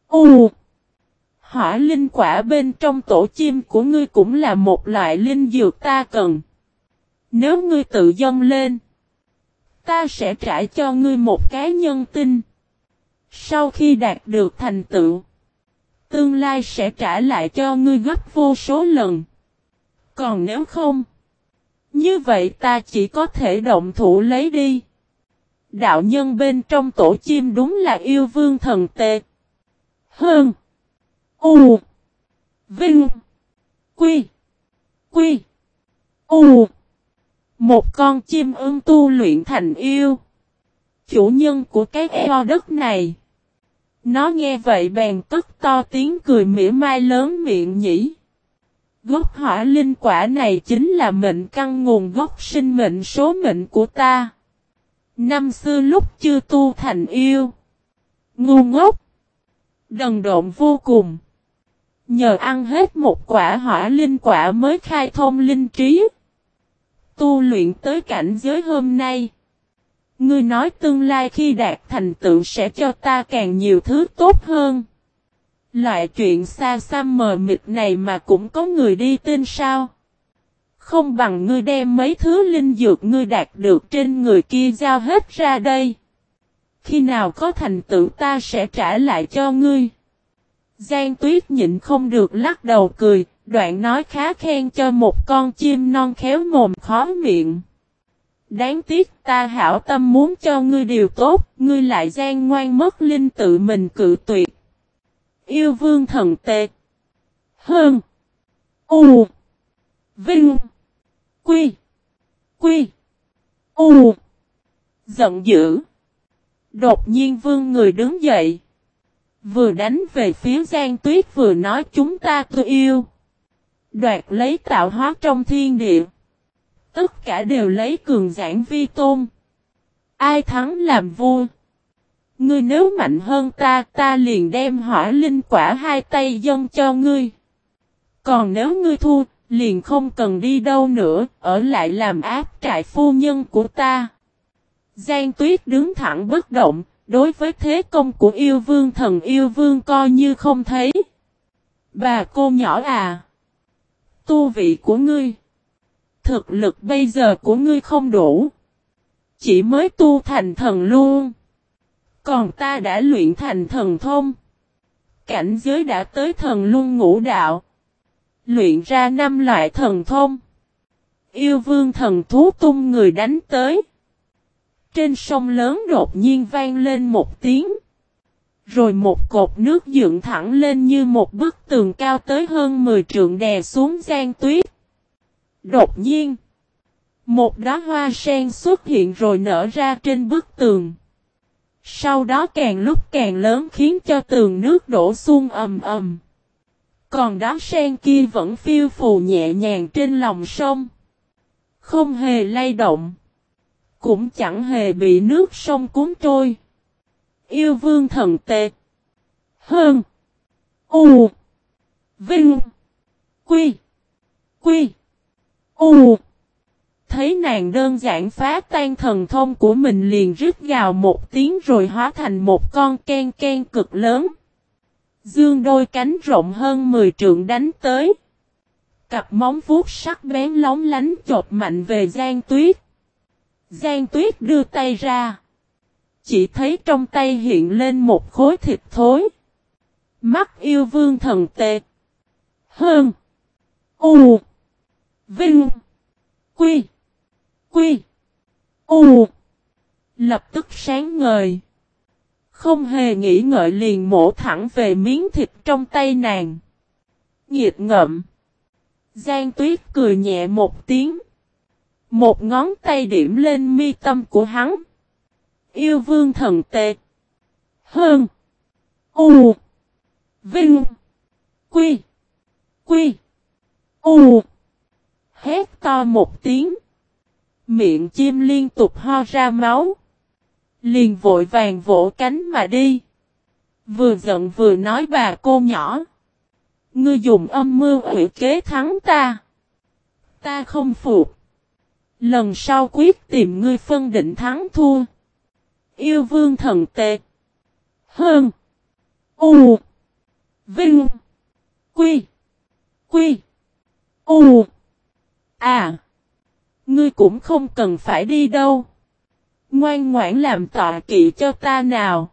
U. Hỏa linh quả bên trong tổ chim của ngươi cũng là một loại linh dược ta cần. Nếu ngươi tự dâng lên, ta sẽ trả cho ngươi một cái nhân tinh. Sau khi đạt được thành tựu, tương lai sẽ trả lại cho ngươi gấp vô số lần. Còn nếu không, như vậy ta chỉ có thể động thủ lấy đi. Đạo nhân bên trong tổ chim đúng là yêu vương thần tệ. Hơn. U. Vinh. Quy. Quy. U. Một con chim ưng tu luyện thành yêu. Chủ nhân của cái eo đất này. Nó nghe vậy bèn cất to tiếng cười mỉa mai lớn miệng nhỉ. Gốc hỏa linh quả này chính là mệnh căn nguồn gốc sinh mệnh số mệnh của ta. Năm xưa lúc chưa tu thành yêu. Ngu ngốc. Đần độn vô cùng. Nhờ ăn hết một quả hỏa linh quả mới khai thông linh trí. Tu luyện tới cảnh giới hôm nay. Ngươi nói tương lai khi đạt thành tựu sẽ cho ta càng nhiều thứ tốt hơn. Loại chuyện xa xăm mờ mịt này mà cũng có người đi tin sao? Không bằng ngươi đem mấy thứ linh dược ngươi đạt được trên người kia giao hết ra đây. Khi nào có thành tựu ta sẽ trả lại cho ngươi. Giang tuyết nhịn không được lắc đầu cười, đoạn nói khá khen cho một con chim non khéo mồm khó miệng. Đáng tiếc ta hảo tâm muốn cho ngươi điều tốt, ngươi lại gian ngoan mất linh tự mình cự tuyệt. Yêu vương thần tệ. Hơn. U. Vinh. Quy. Quy. U. Giận dữ. Đột nhiên vương người đứng dậy. Vừa đánh về phía Giang Tuyết vừa nói chúng ta tôi yêu. Đoạt lấy tạo hóa trong thiên địa. Tất cả đều lấy cường giảng vi tôn. Ai thắng làm vua. Ngươi nếu mạnh hơn ta, ta liền đem hỏa linh quả hai tay dâng cho ngươi. Còn nếu ngươi thua, liền không cần đi đâu nữa, ở lại làm áp trại phu nhân của ta. Giang tuyết đứng thẳng bất động, đối với thế công của yêu vương thần yêu vương coi như không thấy. Bà cô nhỏ à! Tu vị của ngươi! Thực lực bây giờ của ngươi không đủ. Chỉ mới tu thành thần luôn. Còn ta đã luyện thành thần thông. Cảnh giới đã tới thần luân ngũ đạo. Luyện ra năm loại thần thông. Yêu vương thần thú tung người đánh tới. Trên sông lớn đột nhiên vang lên một tiếng. Rồi một cột nước dựng thẳng lên như một bức tường cao tới hơn 10 trượng đè xuống gian tuyết. Đột nhiên, một đóa hoa sen xuất hiện rồi nở ra trên bức tường. Sau đó càng lúc càng lớn khiến cho tường nước đổ xuống ầm ầm. Còn đóa sen kia vẫn phiêu phù nhẹ nhàng trên lòng sông. Không hề lay động. Cũng chẳng hề bị nước sông cuốn trôi. Yêu vương thần tệ. Hơn. U. Vinh. Quy. Quy. U. thấy nàng đơn giản phá tan thần thông của mình liền rít gào một tiếng rồi hóa thành một con ken ken cực lớn. Dương đôi cánh rộng hơn 10 trượng đánh tới. Cặp móng vuốt sắc bén lóng lánh chộp mạnh về Giang Tuyết. Giang Tuyết đưa tay ra. Chỉ thấy trong tay hiện lên một khối thịt thối. Mắt yêu vương thần tệ. Hơn. U. Vinh. Quy. Quy. U. Lập tức sáng ngời. Không hề nghĩ ngợi liền mổ thẳng về miếng thịt trong tay nàng. Nhiệt ngậm. Giang tuyết cười nhẹ một tiếng. Một ngón tay điểm lên mi tâm của hắn. Yêu vương thần tệ. Hơn. U. Vinh. Quy. Quy. U. Hét to một tiếng. Miệng chim liên tục ho ra máu. Liền vội vàng vỗ cánh mà đi. Vừa giận vừa nói bà cô nhỏ. Ngươi dùng âm mưu hủy kế thắng ta. Ta không phục. Lần sau quyết tìm ngươi phân định thắng thua. Yêu vương thần tệ. Hơn. U. Vinh. Quy. Quy. U. À. Ngươi cũng không cần phải đi đâu. Ngoan ngoãn làm tọa kỵ cho ta nào.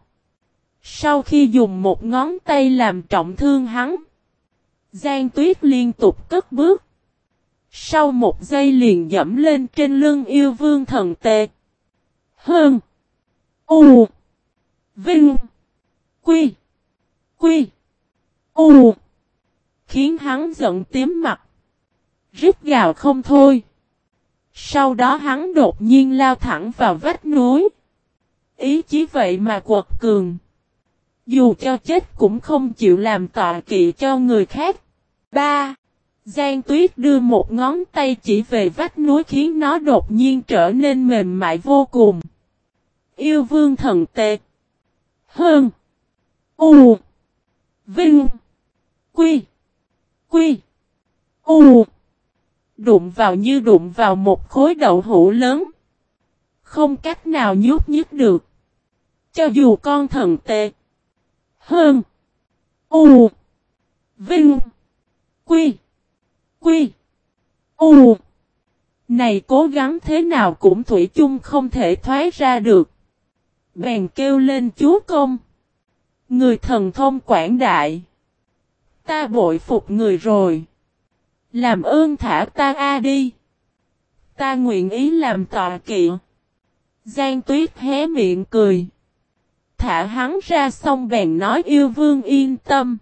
Sau khi dùng một ngón tay làm trọng thương hắn. Giang tuyết liên tục cất bước. Sau một giây liền dẫm lên trên lưng yêu vương thần tệ. Hơn. U. Vinh. Quy. Quy. U. Khiến hắn giận tím mặt. Rít gào không thôi. Sau đó hắn đột nhiên lao thẳng vào vách núi. Ý chí vậy mà quật cường. Dù cho chết cũng không chịu làm tọa kỵ cho người khác. 3. Giang tuyết đưa một ngón tay chỉ về vách núi khiến nó đột nhiên trở nên mềm mại vô cùng. Yêu vương thần tệ. Hơn. U. Vinh. Quy. Quy. U. Đụng vào như đụng vào một khối đậu hũ lớn. Không cách nào nhúc nhích được. Cho dù con thần tệ. Hơn. U. Vinh. Quy. Quy. U. Này cố gắng thế nào cũng thủy chung không thể thoái ra được. Bèn kêu lên chúa công. Người thần thông quảng đại. Ta bội phục người rồi. Làm ơn thả ta a đi. Ta nguyện ý làm tọa kỵ. Giang tuyết hé miệng cười. Thả hắn ra xong bèn nói yêu vương yên tâm.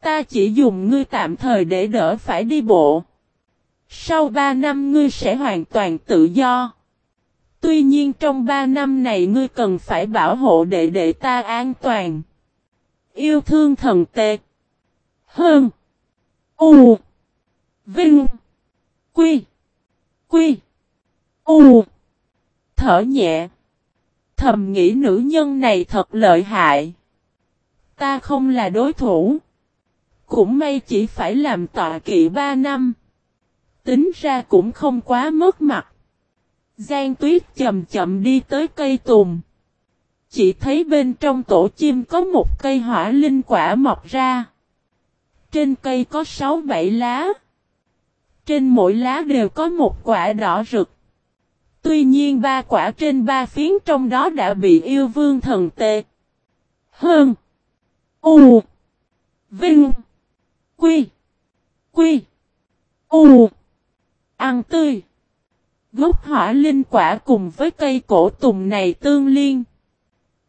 Ta chỉ dùng ngươi tạm thời để đỡ phải đi bộ. Sau ba năm ngươi sẽ hoàn toàn tự do. Tuy nhiên trong ba năm này ngươi cần phải bảo hộ đệ đệ ta an toàn. Yêu thương thần tệ. Hơn. U. Vinh. Quy. Quy. U. Thở nhẹ. Thầm nghĩ nữ nhân này thật lợi hại. Ta không là đối thủ. Cũng may chỉ phải làm tọa kỵ ba năm. Tính ra cũng không quá mất mặt. Giang tuyết chậm chậm đi tới cây tùng. Chỉ thấy bên trong tổ chim có một cây hỏa linh quả mọc ra. Trên cây có 6-7 lá. Trên mỗi lá đều có một quả đỏ rực. Tuy nhiên ba quả trên ba phiến trong đó đã bị yêu vương thần tê. Hơn. U. Vinh. Quy. Quy. U. Ăn tươi. Gốc hỏa linh quả cùng với cây cổ tùng này tương liên.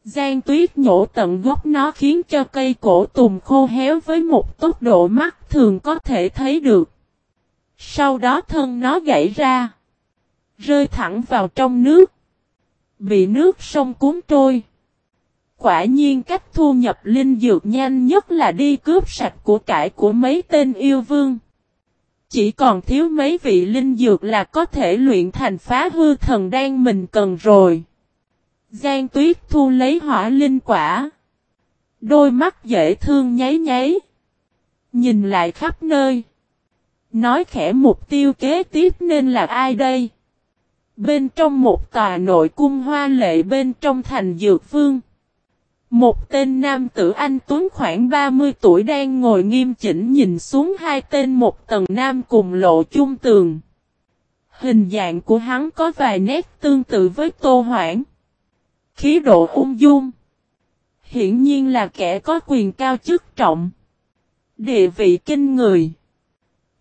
Giang tuyết nhổ tận gốc nó khiến cho cây cổ tùng khô héo với một tốc độ mắt thường có thể thấy được. Sau đó thân nó gãy ra. Rơi thẳng vào trong nước. Bị nước sông cuốn trôi. Quả nhiên cách thu nhập linh dược nhanh nhất là đi cướp sạch của cải của mấy tên yêu vương. Chỉ còn thiếu mấy vị linh dược là có thể luyện thành phá hư thần đan mình cần rồi. Giang tuyết thu lấy hỏa linh quả. Đôi mắt dễ thương nháy nháy. Nhìn lại khắp nơi. Nói khẽ mục tiêu kế tiếp nên là ai đây? Bên trong một tòa nội cung hoa lệ bên trong thành Dược Vương. Một tên nam tử anh Tuấn khoảng 30 tuổi đang ngồi nghiêm chỉnh nhìn xuống hai tên một tầng nam cùng lộ chung tường. Hình dạng của hắn có vài nét tương tự với Tô Hoảng. Khí độ ung dung. Hiển nhiên là kẻ có quyền cao chức trọng. Địa vị kinh người.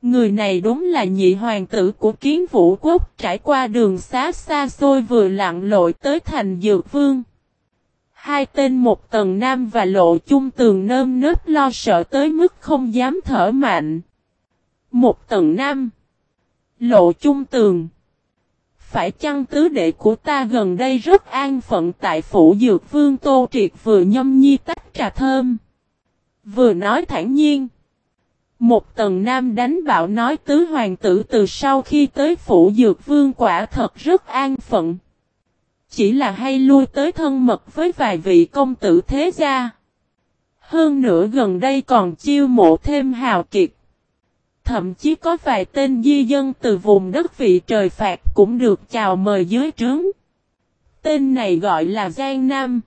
Người này đúng là nhị hoàng tử của kiến vũ quốc trải qua đường xá xa xôi vừa lặn lội tới thành dược vương. Hai tên một tầng nam và lộ chung tường nơm nớp lo sợ tới mức không dám thở mạnh. Một tầng nam. Lộ chung tường. Phải chăng tứ đệ của ta gần đây rất an phận tại phủ dược vương Tô Triệt vừa nhâm nhi tách trà thơm. Vừa nói thản nhiên. Một tầng nam đánh bạo nói tứ hoàng tử từ sau khi tới phủ dược vương quả thật rất an phận. Chỉ là hay lui tới thân mật với vài vị công tử thế gia. Hơn nữa gần đây còn chiêu mộ thêm hào kiệt. Thậm chí có vài tên di dân từ vùng đất vị trời phạt cũng được chào mời dưới trướng. Tên này gọi là Giang Nam.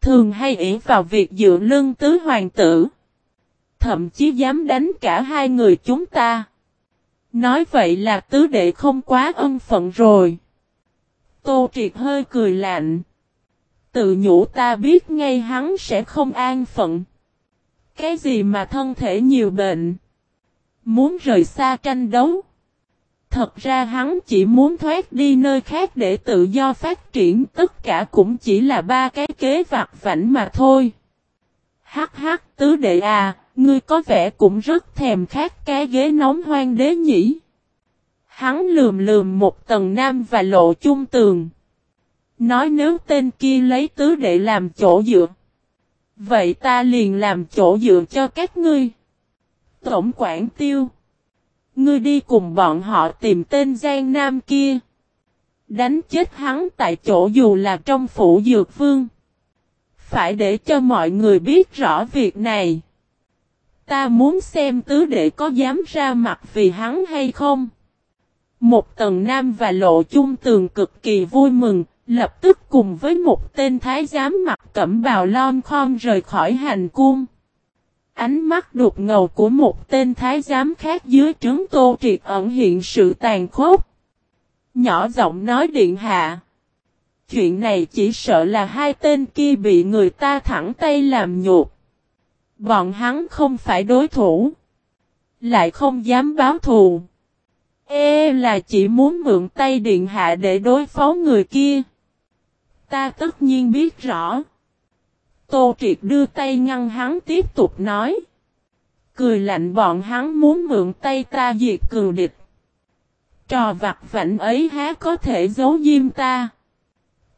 Thường hay ỷ vào việc dựa lưng tứ hoàng tử. Thậm chí dám đánh cả hai người chúng ta. Nói vậy là tứ đệ không quá ân phận rồi. Tô Triệt hơi cười lạnh. Tự nhủ ta biết ngay hắn sẽ không an phận. Cái gì mà thân thể nhiều bệnh. Muốn rời xa tranh đấu. Thật ra hắn chỉ muốn thoát đi nơi khác để tự do phát triển tất cả cũng chỉ là ba cái kế vặt vảnh mà thôi. Hắc hắc tứ đệ à, ngươi có vẻ cũng rất thèm khát cái ghế nóng hoang đế nhỉ. Hắn lườm lườm một tầng nam và lộ chung tường. Nói nếu tên kia lấy tứ đệ làm chỗ dựa. Vậy ta liền làm chỗ dựa cho các ngươi. Tổng quản tiêu. Ngươi đi cùng bọn họ tìm tên Giang Nam kia. Đánh chết hắn tại chỗ dù là trong phủ dược vương. Phải để cho mọi người biết rõ việc này. Ta muốn xem tứ đệ có dám ra mặt vì hắn hay không. Một tầng nam và lộ chung tường cực kỳ vui mừng, lập tức cùng với một tên thái giám mặt cẩm bào lon khom rời khỏi hành cung. Ánh mắt đục ngầu của một tên thái giám khác dưới trướng tô triệt ẩn hiện sự tàn khốc. Nhỏ giọng nói điện hạ. Chuyện này chỉ sợ là hai tên kia bị người ta thẳng tay làm nhục. Bọn hắn không phải đối thủ. Lại không dám báo thù. Ê là chỉ muốn mượn tay điện hạ để đối phó người kia. Ta tất nhiên biết rõ. Tô Triệt đưa tay ngăn hắn tiếp tục nói. Cười lạnh bọn hắn muốn mượn tay ta diệt cường địch. Trò vặt vảnh ấy há có thể giấu diêm ta.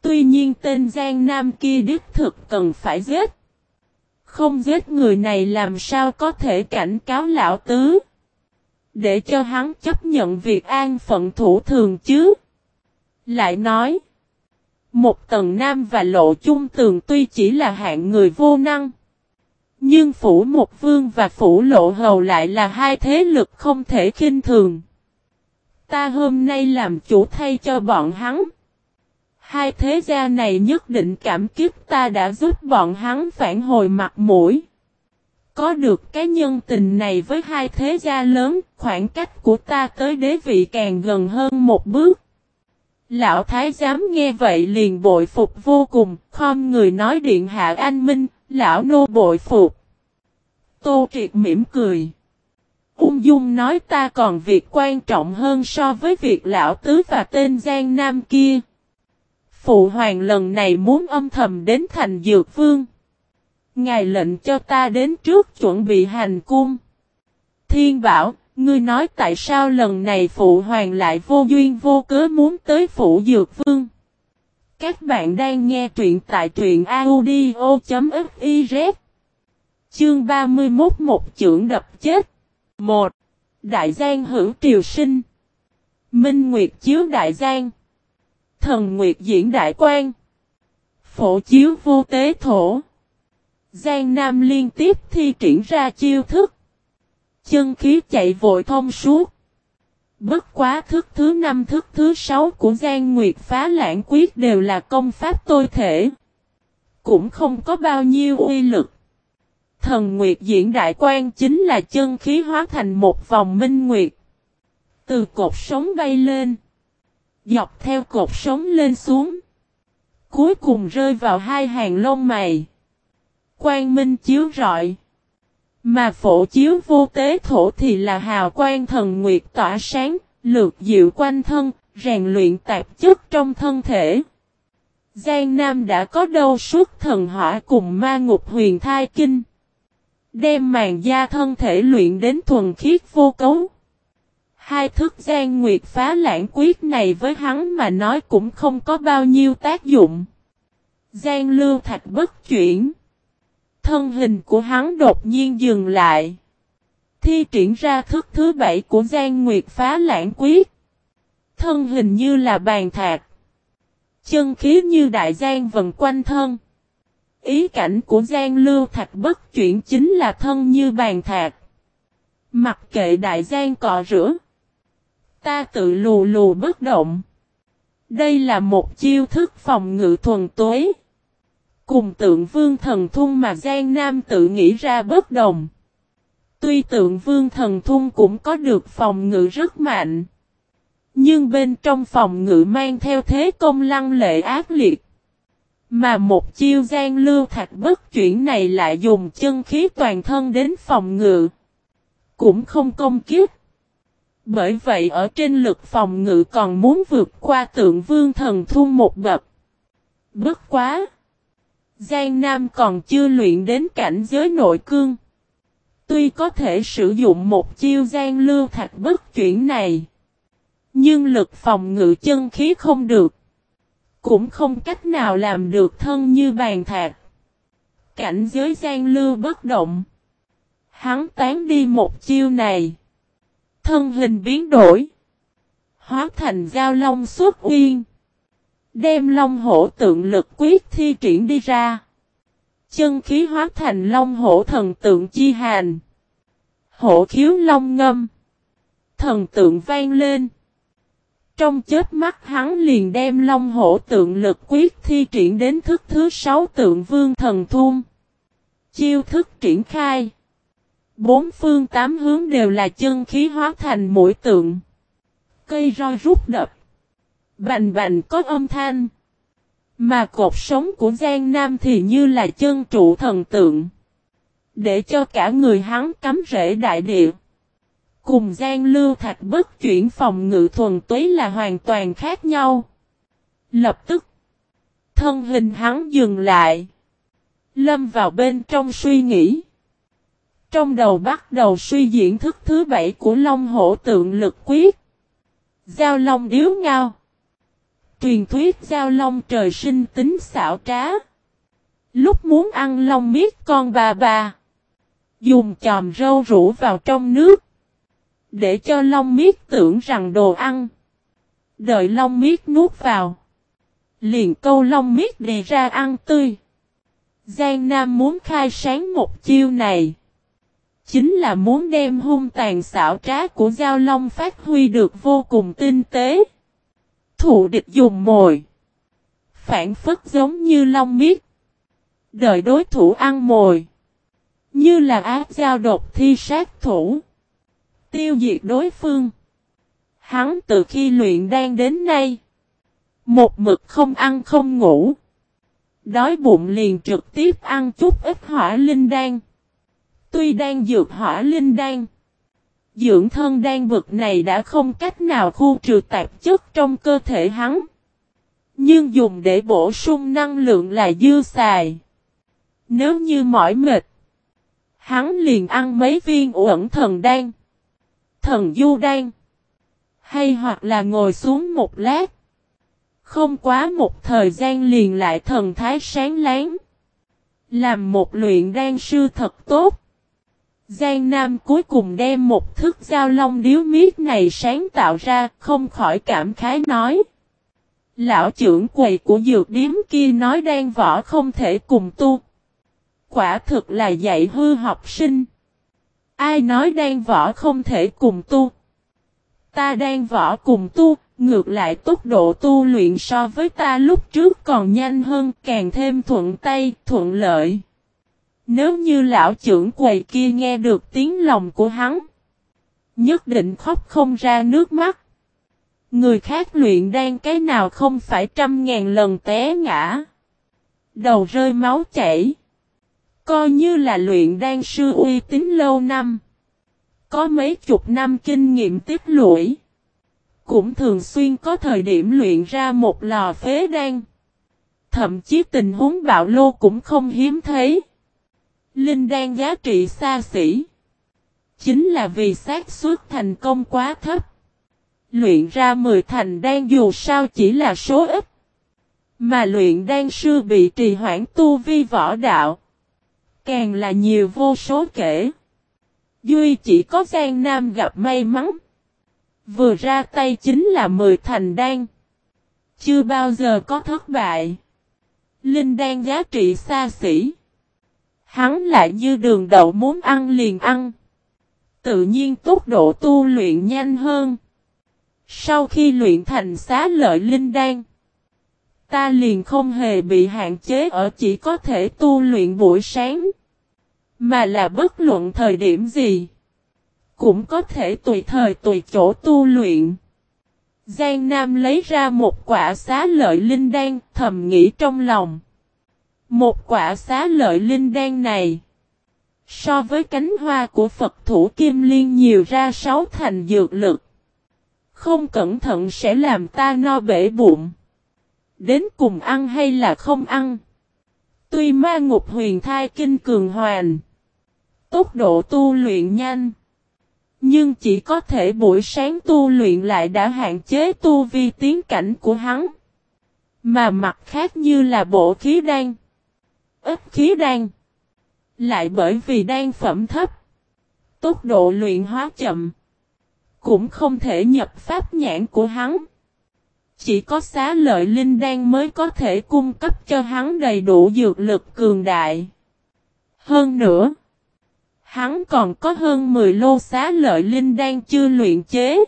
Tuy nhiên tên Giang Nam kia đích thực cần phải giết. Không giết người này làm sao có thể cảnh cáo lão tứ. Để cho hắn chấp nhận việc an phận thủ thường chứ. Lại nói. Một tầng nam và lộ chung tường tuy chỉ là hạng người vô năng. Nhưng phủ một vương và phủ lộ hầu lại là hai thế lực không thể khinh thường. Ta hôm nay làm chủ thay cho bọn hắn. Hai thế gia này nhất định cảm kiếp ta đã giúp bọn hắn phản hồi mặt mũi. Có được cái nhân tình này với hai thế gia lớn, khoảng cách của ta tới đế vị càng gần hơn một bước. Lão thái giám nghe vậy liền bội phục vô cùng, khom người nói điện hạ anh minh, lão nô bội phục. Tô Triệt mỉm cười. Ung dung nói ta còn việc quan trọng hơn so với việc lão tứ và tên Giang Nam kia. Phụ hoàng lần này muốn âm thầm đến thành dược vương. Ngài lệnh cho ta đến trước chuẩn bị hành cung. Thiên bảo, ngươi nói tại sao lần này phụ hoàng lại vô duyên vô cớ muốn tới phủ dược vương. Các bạn đang nghe truyện tại truyện audio.fiz. Chương 31 một trưởng đập chết. 1. Đại Giang hữu triều sinh. Minh Nguyệt chiếu Đại Giang. Thần Nguyệt diễn Đại Quan. Phổ chiếu vô tế thổ. Giang Nam liên tiếp thi triển ra chiêu thức. Chân khí chạy vội thông suốt. Bất quá thức thứ năm, thức thứ sáu của Giang Nguyệt phá lãng quyết đều là công pháp tôi thể. Cũng không có bao nhiêu uy lực. Thần Nguyệt diễn đại quan chính là chân khí hóa thành một vòng minh nguyệt. Từ cột sống bay lên. Dọc theo cột sống lên xuống. Cuối cùng rơi vào hai hàng lông mày. Quang minh chiếu rọi. Mà phổ chiếu vô tế thổ thì là hào quang thần nguyệt tỏa sáng, lược dịu quanh thân, rèn luyện tạp chất trong thân thể. Giang Nam đã có đâu suốt thần hỏa cùng ma ngục huyền thai kinh. Đem màn da thân thể luyện đến thuần khiết vô cấu. Hai thức Giang nguyệt phá lãng quyết này với hắn mà nói cũng không có bao nhiêu tác dụng. Giang lưu thạch bất chuyển. Thân hình của hắn đột nhiên dừng lại. Thi triển ra thức thứ bảy của Giang Nguyệt phá lãng quyết. Thân hình như là bàn thạc. Chân khí như đại giang vần quanh thân. Ý cảnh của Giang Lưu Thạch bất chuyển chính là thân như bàn thạc. Mặc kệ đại giang cọ rửa. Ta tự lù lù bất động. Đây là một chiêu thức phòng ngự thuần tối. Cùng tượng vương thần thung mà Giang Nam tự nghĩ ra bất đồng. Tuy tượng vương thần thung cũng có được phòng ngự rất mạnh. Nhưng bên trong phòng ngự mang theo thế công lăng lệ ác liệt. Mà một chiêu gian lưu thạch bất chuyển này lại dùng chân khí toàn thân đến phòng ngự. Cũng không công kiếp. Bởi vậy ở trên lực phòng ngự còn muốn vượt qua tượng vương thần thun một bậc. Bất quá! Giang Nam còn chưa luyện đến cảnh giới nội cương. Tuy có thể sử dụng một chiêu gian lưu thạch bất chuyển này. Nhưng lực phòng ngự chân khí không được. Cũng không cách nào làm được thân như bàn thạch. Cảnh giới gian lưu bất động. Hắn tán đi một chiêu này. Thân hình biến đổi. Hóa thành giao long suốt uyên. Đem long hổ tượng lực quyết thi triển đi ra. Chân khí hóa thành long hổ thần tượng chi hành. Hổ khiếu long ngâm. Thần tượng vang lên. Trong chết mắt hắn liền đem long hổ tượng lực quyết thi triển đến thức thứ sáu tượng vương thần thun. Chiêu thức triển khai. Bốn phương tám hướng đều là chân khí hóa thành mũi tượng. Cây roi rút đập. Bành bành có âm thanh. Mà cột sống của Giang Nam thì như là chân trụ thần tượng. Để cho cả người hắn cắm rễ đại địa. Cùng Giang Lưu Thạch bất chuyển phòng ngự thuần túy là hoàn toàn khác nhau. Lập tức. Thân hình hắn dừng lại. Lâm vào bên trong suy nghĩ. Trong đầu bắt đầu suy diễn thức thứ bảy của Long Hổ tượng lực quyết. Giao Long điếu ngao. Truyền thuyết giao long trời sinh tính xảo trá. Lúc muốn ăn long miết con bà bà. Dùng chòm râu rủ vào trong nước. Để cho long miết tưởng rằng đồ ăn. Đợi long miết nuốt vào. Liền câu long miết đi ra ăn tươi. Giang Nam muốn khai sáng một chiêu này. Chính là muốn đem hung tàn xảo trá của Giao Long phát huy được vô cùng tinh tế. Thủ địch dùng mồi. Phản phất giống như long miết. Đợi đối thủ ăn mồi. Như là ác giao đột thi sát thủ. Tiêu diệt đối phương. Hắn từ khi luyện đang đến nay. Một mực không ăn không ngủ. Đói bụng liền trực tiếp ăn chút ít hỏa linh đan. Tuy đang dược hỏa linh đan dưỡng thân đan vực này đã không cách nào khu trừ tạp chất trong cơ thể hắn. Nhưng dùng để bổ sung năng lượng là dư xài. Nếu như mỏi mệt, hắn liền ăn mấy viên uẩn thần đan, thần du đan, hay hoặc là ngồi xuống một lát. Không quá một thời gian liền lại thần thái sáng láng. Làm một luyện đan sư thật tốt. Giang Nam cuối cùng đem một thức giao long điếu miết này sáng tạo ra, không khỏi cảm khái nói. Lão trưởng quầy của dược điếm kia nói đang võ không thể cùng tu. Quả thực là dạy hư học sinh. Ai nói đang võ không thể cùng tu. Ta đang võ cùng tu, ngược lại tốc độ tu luyện so với ta lúc trước còn nhanh hơn, càng thêm thuận tay, thuận lợi. Nếu như lão trưởng quầy kia nghe được tiếng lòng của hắn, nhất định khóc không ra nước mắt. Người khác luyện đan cái nào không phải trăm ngàn lần té ngã. Đầu rơi máu chảy. Coi như là luyện đan sư uy tín lâu năm. Có mấy chục năm kinh nghiệm tiếp lũi. Cũng thường xuyên có thời điểm luyện ra một lò phế đan. Thậm chí tình huống bạo lô cũng không hiếm thấy. Linh đan giá trị xa xỉ. Chính là vì xác suất thành công quá thấp. Luyện ra 10 thành đan dù sao chỉ là số ít. Mà luyện đan sư bị trì hoãn tu vi võ đạo. Càng là nhiều vô số kể. Duy chỉ có Giang Nam gặp may mắn. Vừa ra tay chính là 10 thành đan. Chưa bao giờ có thất bại. Linh đan giá trị xa xỉ. Hắn lại như đường đậu muốn ăn liền ăn. Tự nhiên tốc độ tu luyện nhanh hơn. Sau khi luyện thành xá lợi linh đan. Ta liền không hề bị hạn chế ở chỉ có thể tu luyện buổi sáng. Mà là bất luận thời điểm gì. Cũng có thể tùy thời tùy chỗ tu luyện. Giang Nam lấy ra một quả xá lợi linh đan, thầm nghĩ trong lòng. Một quả xá lợi linh đan này. So với cánh hoa của Phật thủ Kim Liên nhiều ra sáu thành dược lực. Không cẩn thận sẽ làm ta no bể bụng. Đến cùng ăn hay là không ăn. Tuy ma ngục huyền thai kinh cường hoàn. Tốc độ tu luyện nhanh. Nhưng chỉ có thể buổi sáng tu luyện lại đã hạn chế tu vi tiến cảnh của hắn. Mà mặt khác như là bộ khí đan. Ít khí đan. Lại bởi vì đan phẩm thấp. Tốc độ luyện hóa chậm. Cũng không thể nhập pháp nhãn của hắn. Chỉ có xá lợi linh đan mới có thể cung cấp cho hắn đầy đủ dược lực cường đại. Hơn nữa. Hắn còn có hơn 10 lô xá lợi linh đan chưa luyện chế.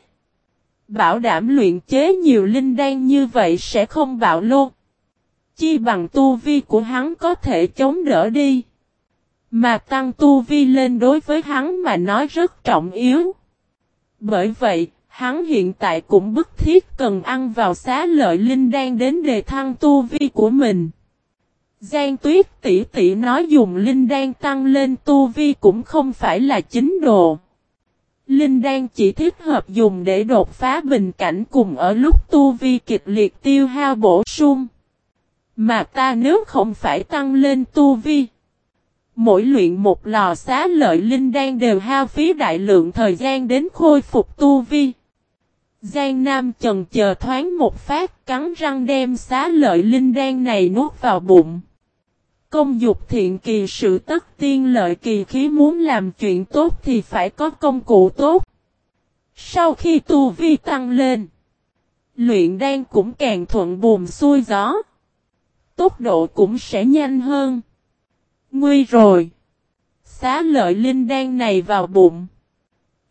Bảo đảm luyện chế nhiều linh đan như vậy sẽ không bạo lô. Chi bằng tu vi của hắn có thể chống đỡ đi. Mà tăng tu vi lên đối với hắn mà nói rất trọng yếu. Bởi vậy, hắn hiện tại cũng bức thiết cần ăn vào xá lợi linh đang đến đề thăng tu vi của mình. Giang tuyết tỷ tỷ nói dùng linh đan tăng lên tu vi cũng không phải là chính đồ. Linh đan chỉ thích hợp dùng để đột phá bình cảnh cùng ở lúc tu vi kịch liệt tiêu hao bổ sung. Mà ta nếu không phải tăng lên tu vi. Mỗi luyện một lò xá lợi linh đan đều hao phí đại lượng thời gian đến khôi phục tu vi. Giang Nam chần chờ thoáng một phát cắn răng đem xá lợi linh đan này nuốt vào bụng. Công dục thiện kỳ sự tất tiên lợi kỳ khí muốn làm chuyện tốt thì phải có công cụ tốt. Sau khi tu vi tăng lên, luyện đan cũng càng thuận buồm xuôi gió. Tốc độ cũng sẽ nhanh hơn. Nguy rồi. Xá lợi linh đan này vào bụng.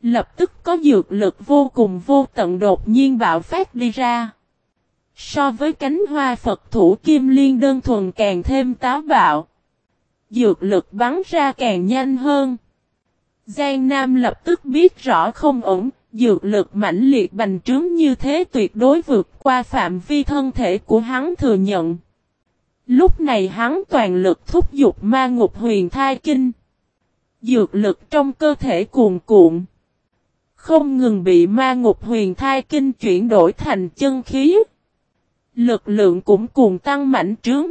Lập tức có dược lực vô cùng vô tận đột nhiên bạo phát đi ra. So với cánh hoa Phật thủ kim liên đơn thuần càng thêm táo bạo. Dược lực bắn ra càng nhanh hơn. Giang Nam lập tức biết rõ không ổn, dược lực mãnh liệt bành trướng như thế tuyệt đối vượt qua phạm vi thân thể của hắn thừa nhận. Lúc này hắn toàn lực thúc giục ma ngục huyền thai kinh. Dược lực trong cơ thể cuồn cuộn. Không ngừng bị ma ngục huyền thai kinh chuyển đổi thành chân khí. Lực lượng cũng cuồn tăng mạnh trướng.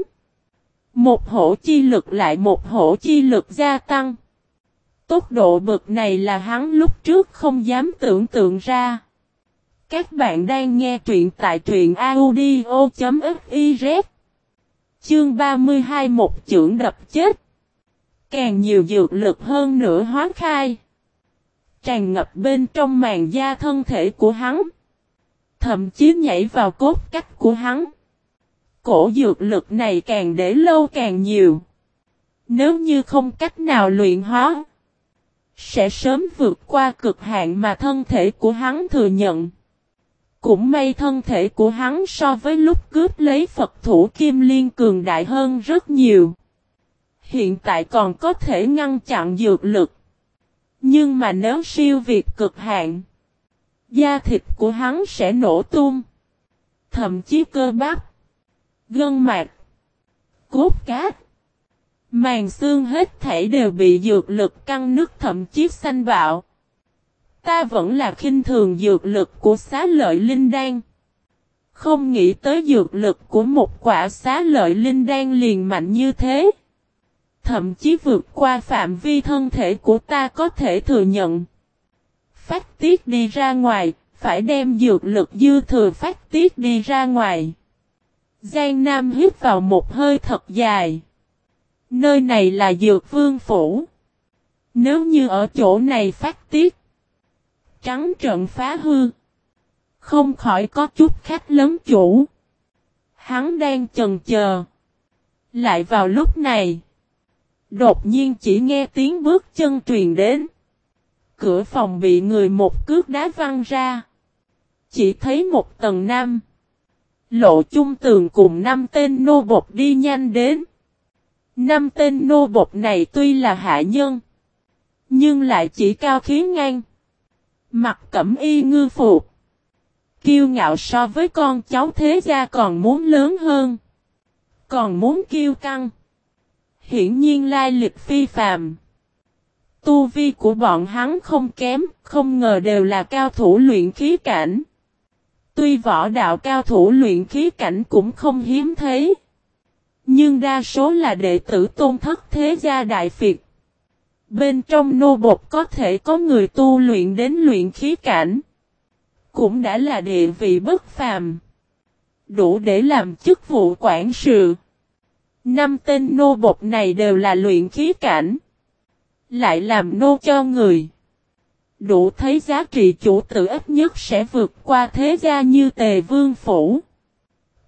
Một hổ chi lực lại một hổ chi lực gia tăng. Tốc độ bực này là hắn lúc trước không dám tưởng tượng ra. Các bạn đang nghe truyện tại truyện audio.fif Chương 32 một chưởng đập chết. Càng nhiều dược lực hơn nữa hóa khai. Tràn ngập bên trong màn da thân thể của hắn. Thậm chí nhảy vào cốt cách của hắn. Cổ dược lực này càng để lâu càng nhiều. Nếu như không cách nào luyện hóa. Sẽ sớm vượt qua cực hạn mà thân thể của hắn thừa nhận. Cũng may thân thể của hắn so với lúc cướp lấy Phật thủ Kim Liên cường đại hơn rất nhiều. Hiện tại còn có thể ngăn chặn dược lực. Nhưng mà nếu siêu việt cực hạn, da thịt của hắn sẽ nổ tung. Thậm chí cơ bắp, gân mạch, cốt cát, màng xương hết thảy đều bị dược lực căng nứt thậm chí xanh bạo. Ta vẫn là khinh thường dược lực của xá lợi linh đan. Không nghĩ tới dược lực của một quả xá lợi linh đan liền mạnh như thế. Thậm chí vượt qua phạm vi thân thể của ta có thể thừa nhận. Phát tiết đi ra ngoài, phải đem dược lực dư thừa phát tiết đi ra ngoài. Giang Nam hít vào một hơi thật dài. Nơi này là dược vương phủ. Nếu như ở chỗ này phát tiết, trắng trận phá hư. Không khỏi có chút khách lớn chủ. Hắn đang chần chờ. Lại vào lúc này. Đột nhiên chỉ nghe tiếng bước chân truyền đến. Cửa phòng bị người một cước đá văng ra. Chỉ thấy một tầng năm. Lộ chung tường cùng năm tên nô bột đi nhanh đến. Năm tên nô bột này tuy là hạ nhân. Nhưng lại chỉ cao khí ngang. Mặt cẩm y ngư phục. Kiêu ngạo so với con cháu thế gia còn muốn lớn hơn. Còn muốn kiêu căng. Hiển nhiên lai lịch phi phàm. Tu vi của bọn hắn không kém, không ngờ đều là cao thủ luyện khí cảnh. Tuy võ đạo cao thủ luyện khí cảnh cũng không hiếm thấy. Nhưng đa số là đệ tử tôn thất thế gia đại phiệt. Bên trong nô bột có thể có người tu luyện đến luyện khí cảnh. Cũng đã là địa vị bất phàm. Đủ để làm chức vụ quản sự. Năm tên nô bột này đều là luyện khí cảnh. Lại làm nô cho người. Đủ thấy giá trị chủ tử ít nhất sẽ vượt qua thế gia như tề vương phủ.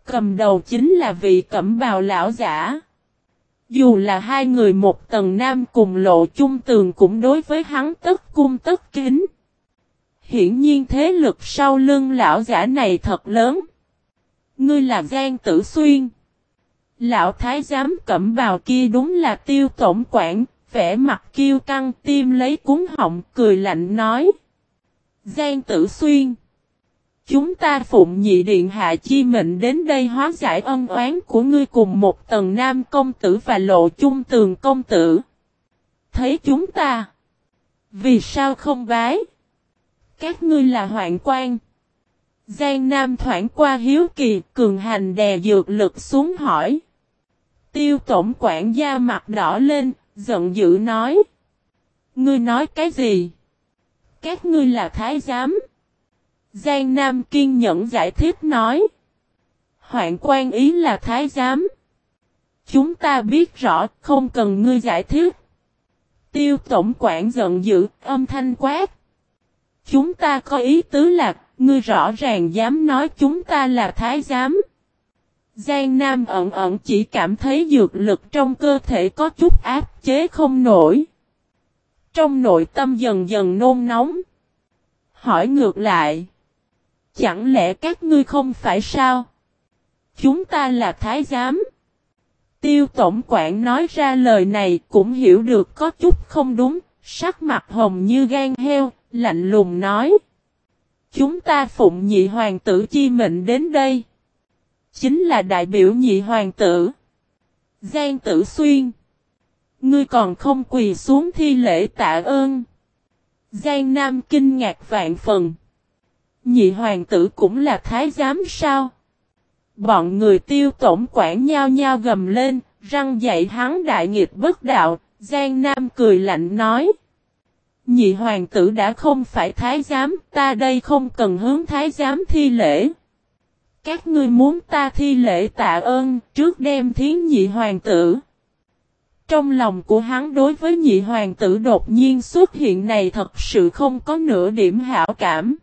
Cầm đầu chính là vị cẩm bào lão giả. Dù là hai người một tầng nam cùng lộ chung tường cũng đối với hắn tất cung tất kính. Hiển nhiên thế lực sau lưng lão giả này thật lớn. Ngươi là Giang Tử Xuyên. Lão thái giám cẩm bào kia đúng là tiêu tổng quản, vẻ mặt kiêu căng tim lấy cuốn họng cười lạnh nói. Giang Tử Xuyên. Chúng ta phụng nhị điện hạ chi mệnh đến đây hóa giải ân oán của ngươi cùng một tầng nam công tử và lộ chung tường công tử. Thấy chúng ta. Vì sao không bái? Các ngươi là hoạn quan. Giang Nam thoảng qua hiếu kỳ cường hành đè dược lực xuống hỏi. Tiêu tổng quản gia mặt đỏ lên, giận dữ nói. Ngươi nói cái gì? Các ngươi là thái giám. Giang Nam kiên nhẫn giải thích nói. Hoạn quan ý là thái giám. Chúng ta biết rõ, không cần ngươi giải thích. Tiêu tổng quản giận dữ, âm thanh quát. Chúng ta có ý tứ là, ngươi rõ ràng dám nói chúng ta là thái giám. Giang Nam ẩn ẩn chỉ cảm thấy dược lực trong cơ thể có chút áp chế không nổi. Trong nội tâm dần dần nôn nóng. Hỏi ngược lại. Chẳng lẽ các ngươi không phải sao? Chúng ta là thái giám. Tiêu tổng quản nói ra lời này cũng hiểu được có chút không đúng, sắc mặt hồng như gan heo, lạnh lùng nói. Chúng ta phụng nhị hoàng tử chi mệnh đến đây. Chính là đại biểu nhị hoàng tử. Giang tử xuyên. Ngươi còn không quỳ xuống thi lễ tạ ơn. Giang Nam kinh ngạc vạn phần. Nhị hoàng tử cũng là thái giám sao? Bọn người tiêu tổng quản nhau nhau gầm lên, răng dạy hắn đại nghịch bất đạo, Giang Nam cười lạnh nói. Nhị hoàng tử đã không phải thái giám, ta đây không cần hướng thái giám thi lễ. Các ngươi muốn ta thi lễ tạ ơn, trước đem thiến nhị hoàng tử. Trong lòng của hắn đối với nhị hoàng tử đột nhiên xuất hiện này thật sự không có nửa điểm hảo cảm.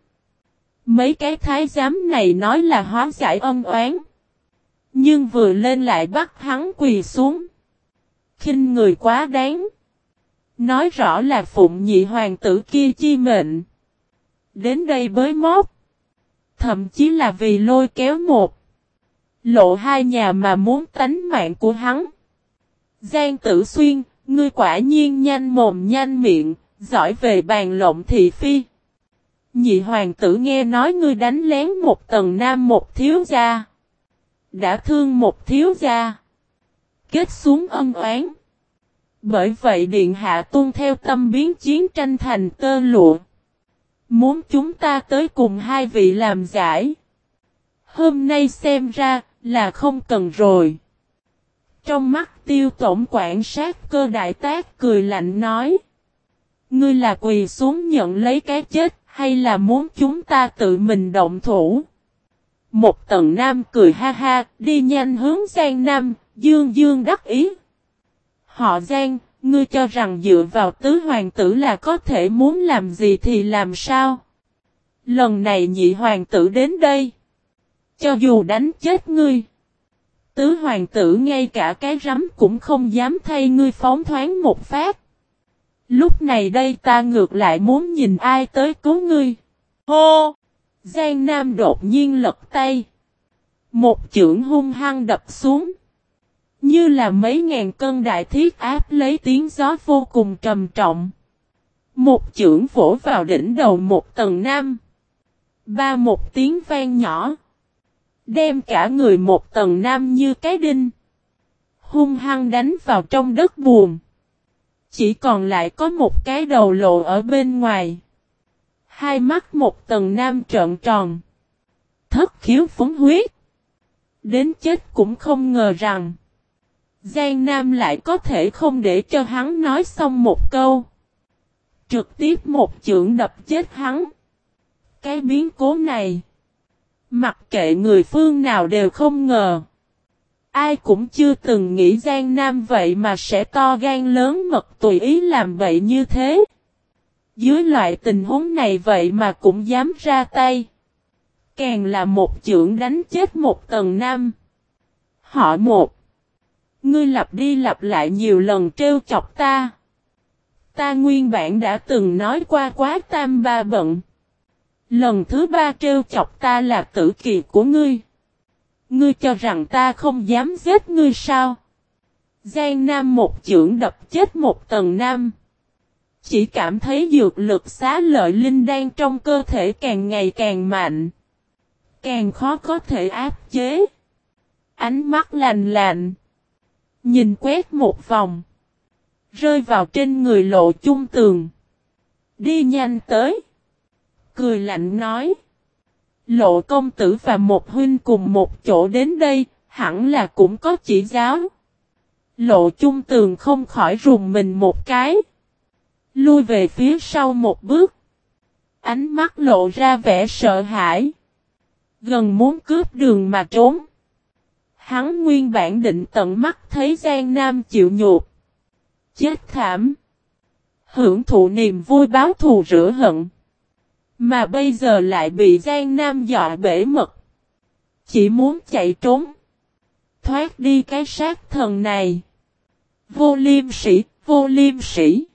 Mấy cái thái giám này nói là hóa giải ân oán. Nhưng vừa lên lại bắt hắn quỳ xuống. khinh người quá đáng. Nói rõ là phụng nhị hoàng tử kia chi mệnh. Đến đây bới móc. Thậm chí là vì lôi kéo một. Lộ hai nhà mà muốn tánh mạng của hắn. Giang tử xuyên, ngươi quả nhiên nhanh mồm nhanh miệng, giỏi về bàn lộng thị phi. Nhị hoàng tử nghe nói ngươi đánh lén một tầng nam một thiếu gia. Đã thương một thiếu gia. Kết xuống ân oán. Bởi vậy Điện Hạ tuân theo tâm biến chiến tranh thành tơ lụa. Muốn chúng ta tới cùng hai vị làm giải. Hôm nay xem ra là không cần rồi. Trong mắt tiêu tổng quản sát cơ đại tác cười lạnh nói. Ngươi là quỳ xuống nhận lấy cái chết hay là muốn chúng ta tự mình động thủ? Một tầng nam cười ha ha, đi nhanh hướng Giang Nam, dương dương đắc ý. Họ Giang, ngươi cho rằng dựa vào tứ hoàng tử là có thể muốn làm gì thì làm sao? Lần này nhị hoàng tử đến đây. Cho dù đánh chết ngươi. Tứ hoàng tử ngay cả cái rắm cũng không dám thay ngươi phóng thoáng một phát. Lúc này đây ta ngược lại muốn nhìn ai tới cứu ngươi. Hô! Giang Nam đột nhiên lật tay. Một chưởng hung hăng đập xuống. Như là mấy ngàn cân đại thiết áp lấy tiếng gió vô cùng trầm trọng. Một chưởng vỗ vào đỉnh đầu một tầng nam. Ba một tiếng vang nhỏ. Đem cả người một tầng nam như cái đinh. Hung hăng đánh vào trong đất buồn. Chỉ còn lại có một cái đầu lộ ở bên ngoài. Hai mắt một tầng nam trợn tròn. Thất khiếu phúng huyết. Đến chết cũng không ngờ rằng. Giang Nam lại có thể không để cho hắn nói xong một câu. Trực tiếp một chưởng đập chết hắn. Cái biến cố này. Mặc kệ người phương nào đều không ngờ. Ai cũng chưa từng nghĩ Giang Nam vậy mà sẽ to gan lớn mật tùy ý làm vậy như thế. Dưới loại tình huống này vậy mà cũng dám ra tay. Càng là một trưởng đánh chết một tầng nam. Họ một. Ngươi lặp đi lặp lại nhiều lần trêu chọc ta. Ta nguyên bản đã từng nói qua quá tam ba bận. Lần thứ ba trêu chọc ta là tử kỳ của ngươi. Ngươi cho rằng ta không dám giết ngươi sao? Giang Nam một chưởng đập chết một tầng nam. Chỉ cảm thấy dược lực xá lợi linh đang trong cơ thể càng ngày càng mạnh. Càng khó có thể áp chế. Ánh mắt lành lạnh. Nhìn quét một vòng. Rơi vào trên người lộ chung tường. Đi nhanh tới. Cười lạnh nói. Lộ công tử và một huynh cùng một chỗ đến đây, hẳn là cũng có chỉ giáo. Lộ chung tường không khỏi rùng mình một cái. Lui về phía sau một bước. Ánh mắt lộ ra vẻ sợ hãi. Gần muốn cướp đường mà trốn. Hắn nguyên bản định tận mắt thấy Giang Nam chịu nhục. Chết thảm. Hưởng thụ niềm vui báo thù rửa hận. Mà bây giờ lại bị Giang Nam dọa bể mật. Chỉ muốn chạy trốn. Thoát đi cái sát thần này. Vô liêm sĩ, vô liêm sĩ.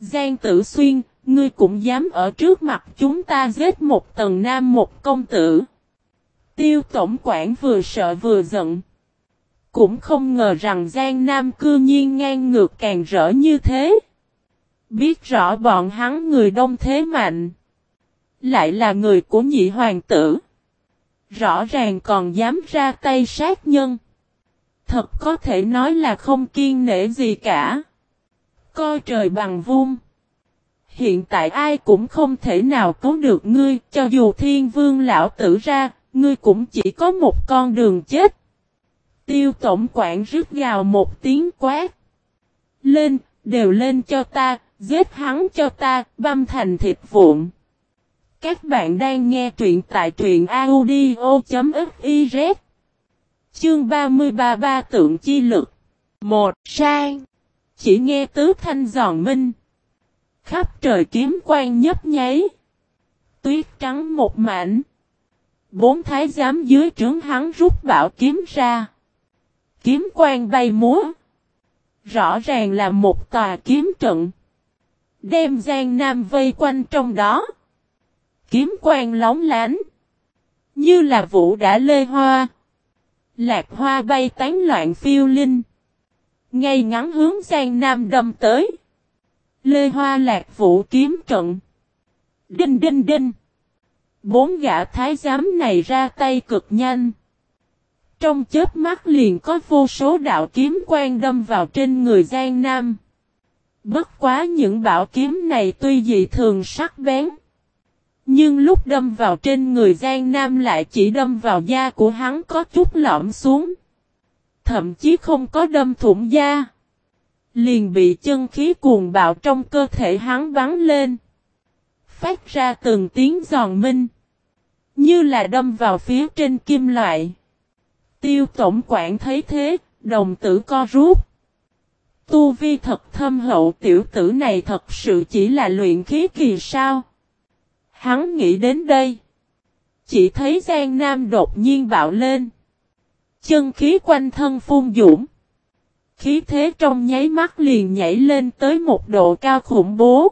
Giang tử xuyên, ngươi cũng dám ở trước mặt chúng ta giết một tầng nam một công tử. Tiêu tổng quản vừa sợ vừa giận. Cũng không ngờ rằng Giang Nam cư nhiên ngang ngược càng rỡ như thế. Biết rõ bọn hắn người đông thế mạnh. Lại là người của nhị hoàng tử. Rõ ràng còn dám ra tay sát nhân. Thật có thể nói là không kiên nể gì cả. Coi trời bằng vuông, Hiện tại ai cũng không thể nào cứu được ngươi, cho dù thiên vương lão tử ra, ngươi cũng chỉ có một con đường chết. Tiêu tổng quản rứt gào một tiếng quát. Lên, đều lên cho ta, giết hắn cho ta, băm thành thịt vụn. Các bạn đang nghe truyện tại truyện audio.fiz Chương 33 Ba tượng chi lực. Một, Sang. Chỉ nghe tứ thanh giòn minh. Khắp trời kiếm quang nhấp nháy. Tuyết trắng một mảnh. Bốn thái giám dưới trướng hắn rút bảo kiếm ra. Kiếm quang bay múa. Rõ ràng là một tòa kiếm trận. Đem Giang Nam vây quanh trong đó. Kiếm quang lóng lánh. Như là vũ đã lê hoa. Lạc hoa bay tán loạn phiêu linh. Ngay ngắn hướng Giang Nam đâm tới. Lê hoa lạc vũ kiếm trận. Đinh đinh đinh. Bốn gã thái giám này ra tay cực nhanh. Trong chết mắt liền có vô số đạo kiếm quang đâm vào trên người Giang Nam. Bất quá những bảo kiếm này tuy dị thường sắc bén. Nhưng lúc đâm vào trên người Giang Nam lại chỉ đâm vào da của hắn có chút lõm xuống. Thậm chí không có đâm thủng da. Liền bị chân khí cuồng bạo trong cơ thể hắn bắn lên. Phát ra từng tiếng giòn minh. Như là đâm vào phía trên kim loại. Tiêu tổng quản thấy thế, đồng tử co rút. Tu vi thật thâm hậu tiểu tử này thật sự chỉ là luyện khí kỳ sao. Hắn nghĩ đến đây. Chỉ thấy Giang Nam đột nhiên bạo lên. Chân khí quanh thân phun dũng. Khí thế trong nháy mắt liền nhảy lên tới một độ cao khủng bố.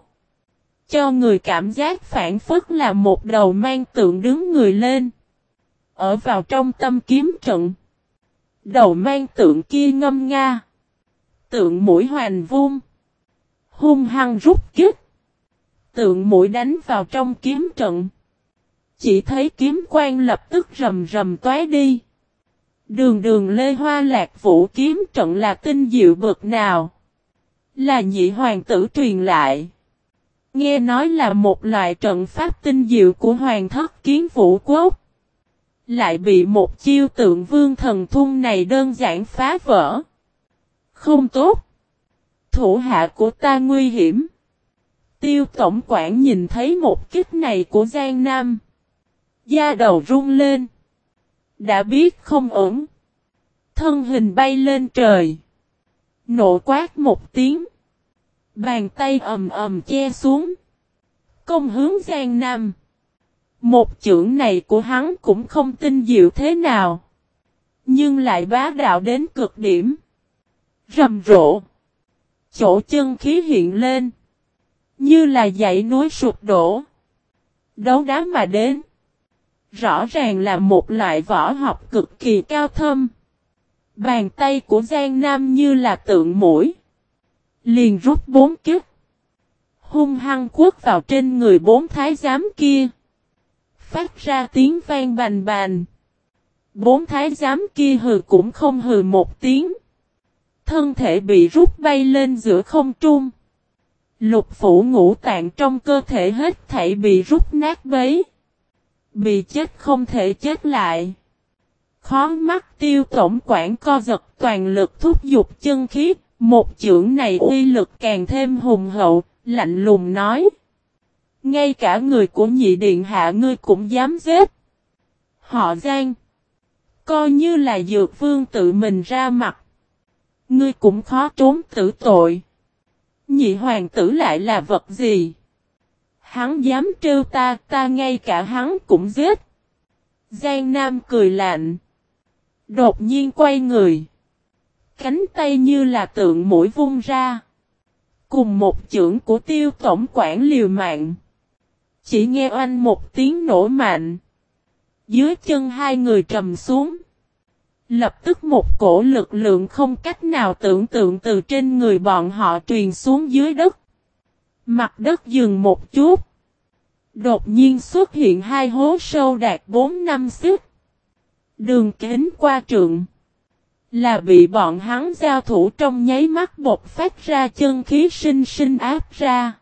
Cho người cảm giác phản phất là một đầu mang tượng đứng người lên. Ở vào trong tâm kiếm trận. Đầu mang tượng kia ngâm nga. Tượng mũi hoành vung. Hung hăng rút kích. Tượng mũi đánh vào trong kiếm trận. Chỉ thấy kiếm quang lập tức rầm rầm toái đi. Đường đường lê hoa lạc vũ kiếm trận là tinh diệu bực nào. Là nhị hoàng tử truyền lại. Nghe nói là một loại trận pháp tinh diệu của hoàng thất kiến vũ quốc. Lại bị một chiêu tượng vương thần thun này đơn giản phá vỡ. Không tốt. Thủ hạ của ta nguy hiểm. Tiêu tổng quản nhìn thấy một kích này của Giang Nam. Da đầu rung lên. Đã biết không ổn. Thân hình bay lên trời. Nộ quát một tiếng. Bàn tay ầm ầm che xuống. Công hướng Giang Nam. Một chưởng này của hắn cũng không tin diệu thế nào. Nhưng lại bá đạo đến cực điểm. Rầm rộ. Chỗ chân khí hiện lên. Như là dãy núi sụp đổ. Đấu đá mà đến. Rõ ràng là một loại võ học cực kỳ cao thâm. Bàn tay của Giang Nam như là tượng mũi. Liền rút bốn kiếp. Hung hăng quất vào trên người bốn thái giám kia. Phát ra tiếng vang bành bành. Bốn thái giám kia hừ cũng không hừ một tiếng. Thân thể bị rút bay lên giữa không trung. Lục phủ ngũ tạng trong cơ thể hết thảy bị rút nát bấy. Bị chết không thể chết lại. Khó mắt tiêu tổng quản co giật toàn lực thúc giục chân khí, một chưởng này uy lực càng thêm hùng hậu, lạnh lùng nói. Ngay cả người của nhị điện hạ ngươi cũng dám giết. Họ gian. Coi như là dược vương tự mình ra mặt. Ngươi cũng khó trốn tử tội. Nhị hoàng tử lại là vật gì? Hắn dám trêu ta, ta ngay cả hắn cũng giết. Giang Nam cười lạnh. Đột nhiên quay người. Cánh tay như là tượng mũi vung ra. Cùng một chưởng của tiêu tổng quản liều mạng. Chỉ nghe oanh một tiếng nổ mạnh. Dưới chân hai người trầm xuống. Lập tức một cổ lực lượng không cách nào tưởng tượng từ trên người bọn họ truyền xuống dưới đất. Mặt đất dừng một chút. Đột nhiên xuất hiện hai hố sâu đạt 4 năm xích. Đường kính qua trượng. Là bị bọn hắn giao thủ trong nháy mắt bột phát ra chân khí sinh sinh áp ra.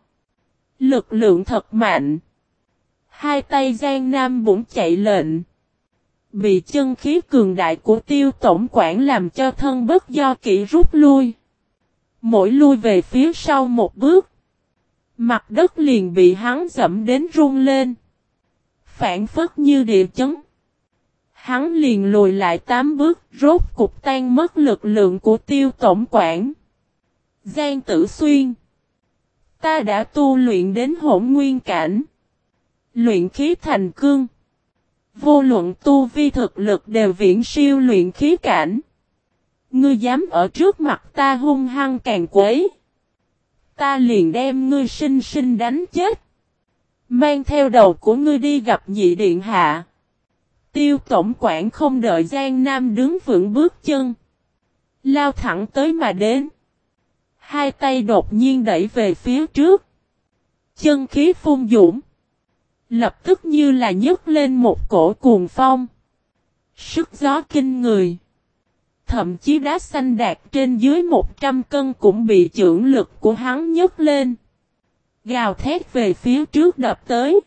Lực lượng thật mạnh. Hai tay Giang Nam bụng chạy lệnh. Bị chân khí cường đại của tiêu tổng quản làm cho thân bất do kỹ rút lui. Mỗi lui về phía sau một bước. Mặt đất liền bị hắn dẫm đến rung lên. Phản phất như địa chấn. Hắn liền lùi lại tám bước, rốt cục tan mất lực lượng của tiêu tổng quản. Giang tử xuyên. Ta đã tu luyện đến hỗn nguyên cảnh. Luyện khí thành cương. Vô luận tu vi thực lực đều viễn siêu luyện khí cảnh. Ngươi dám ở trước mặt ta hung hăng càng quấy. Ta liền đem ngươi sinh sinh đánh chết. Mang theo đầu của ngươi đi gặp nhị điện hạ. Tiêu tổng quản không đợi Giang Nam đứng vững bước chân. Lao thẳng tới mà đến. Hai tay đột nhiên đẩy về phía trước. Chân khí phun dũng. Lập tức như là nhấc lên một cổ cuồng phong. Sức gió kinh người. Thậm chí đá xanh đạt trên dưới 100 cân cũng bị trưởng lực của hắn nhấc lên. Gào thét về phía trước đập tới.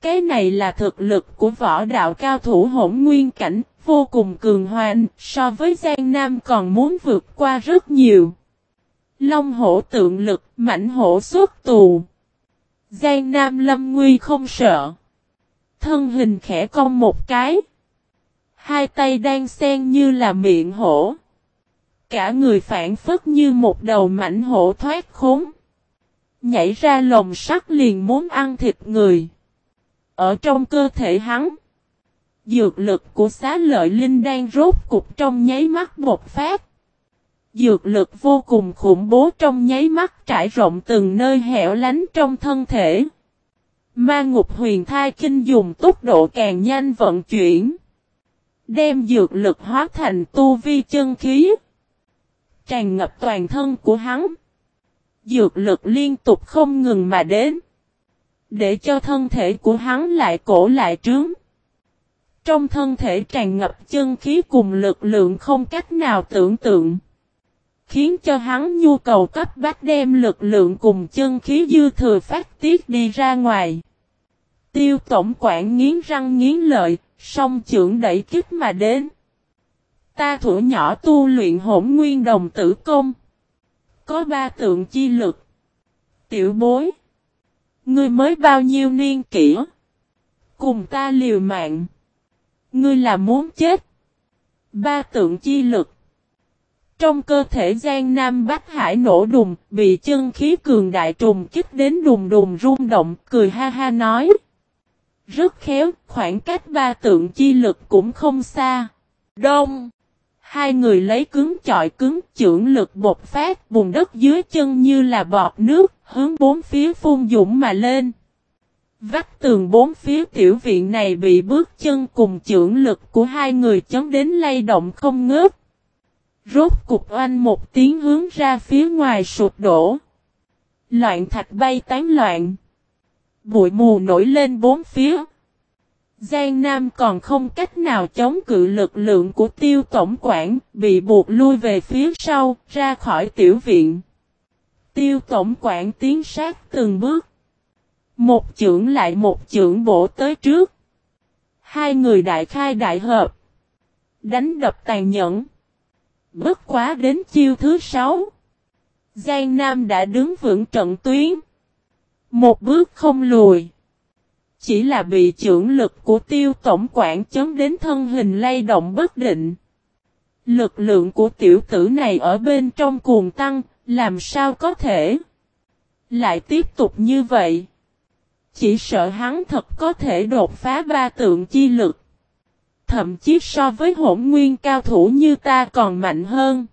Cái này là thực lực của võ đạo cao thủ hỗn nguyên cảnh, vô cùng cường hoành, so với Giang Nam còn muốn vượt qua rất nhiều. Long hổ tượng lực, mảnh hổ xuất tù. Giang Nam lâm nguy không sợ. Thân hình khẽ cong một cái. Hai tay đang sen như là miệng hổ. Cả người phản phất như một đầu mảnh hổ thoát khốn. Nhảy ra lồng sắt liền muốn ăn thịt người. Ở trong cơ thể hắn. Dược lực của xá lợi linh đang rốt cục trong nháy mắt bột phát. Dược lực vô cùng khủng bố trong nháy mắt trải rộng từng nơi hẻo lánh trong thân thể. Ma ngục huyền thai kinh dùng tốc độ càng nhanh vận chuyển. Đem dược lực hóa thành tu vi chân khí. Tràn ngập toàn thân của hắn. Dược lực liên tục không ngừng mà đến. Để cho thân thể của hắn lại cổ lại trướng. Trong thân thể tràn ngập chân khí cùng lực lượng không cách nào tưởng tượng. Khiến cho hắn nhu cầu cấp bách đem lực lượng cùng chân khí dư thừa phát tiết đi ra ngoài. Tiêu tổng quản nghiến răng nghiến lợi, song trưởng đẩy kích mà đến. Ta thủ nhỏ tu luyện hỗn nguyên đồng tử công. Có ba tượng chi lực. Tiểu bối. Ngươi mới bao nhiêu niên kỷ? Cùng ta liều mạng. Ngươi là muốn chết. Ba tượng chi lực. Trong cơ thể Giang Nam Bắc Hải nổ đùng, bị chân khí cường đại trùng kích đến đùng đùng rung động, cười ha ha nói. Rất khéo, khoảng cách ba tượng chi lực cũng không xa. Đông. Hai người lấy cứng chọi cứng, trưởng lực bột phát, vùng đất dưới chân như là bọt nước, hướng bốn phía phun dũng mà lên. Vách tường bốn phía tiểu viện này bị bước chân cùng trưởng lực của hai người chấn đến lay động không ngớt. Rốt cục oanh một tiếng hướng ra phía ngoài sụp đổ. Loạn thạch bay tán loạn. Bụi mù nổi lên bốn phía. Giang Nam còn không cách nào chống cự lực lượng của tiêu tổng quản, bị buộc lui về phía sau, ra khỏi tiểu viện. Tiêu tổng quản tiến sát từng bước. Một trưởng lại một trưởng bổ tới trước. Hai người đại khai đại hợp. Đánh đập tàn nhẫn. Bất quá đến chiêu thứ sáu. Giang Nam đã đứng vững trận tuyến. Một bước không lùi. Chỉ là bị trưởng lực của tiêu tổng quản chấn đến thân hình lay động bất định. Lực lượng của tiểu tử này ở bên trong cuồng tăng, làm sao có thể? Lại tiếp tục như vậy. Chỉ sợ hắn thật có thể đột phá ba tượng chi lực. Thậm chí so với hỗn nguyên cao thủ như ta còn mạnh hơn.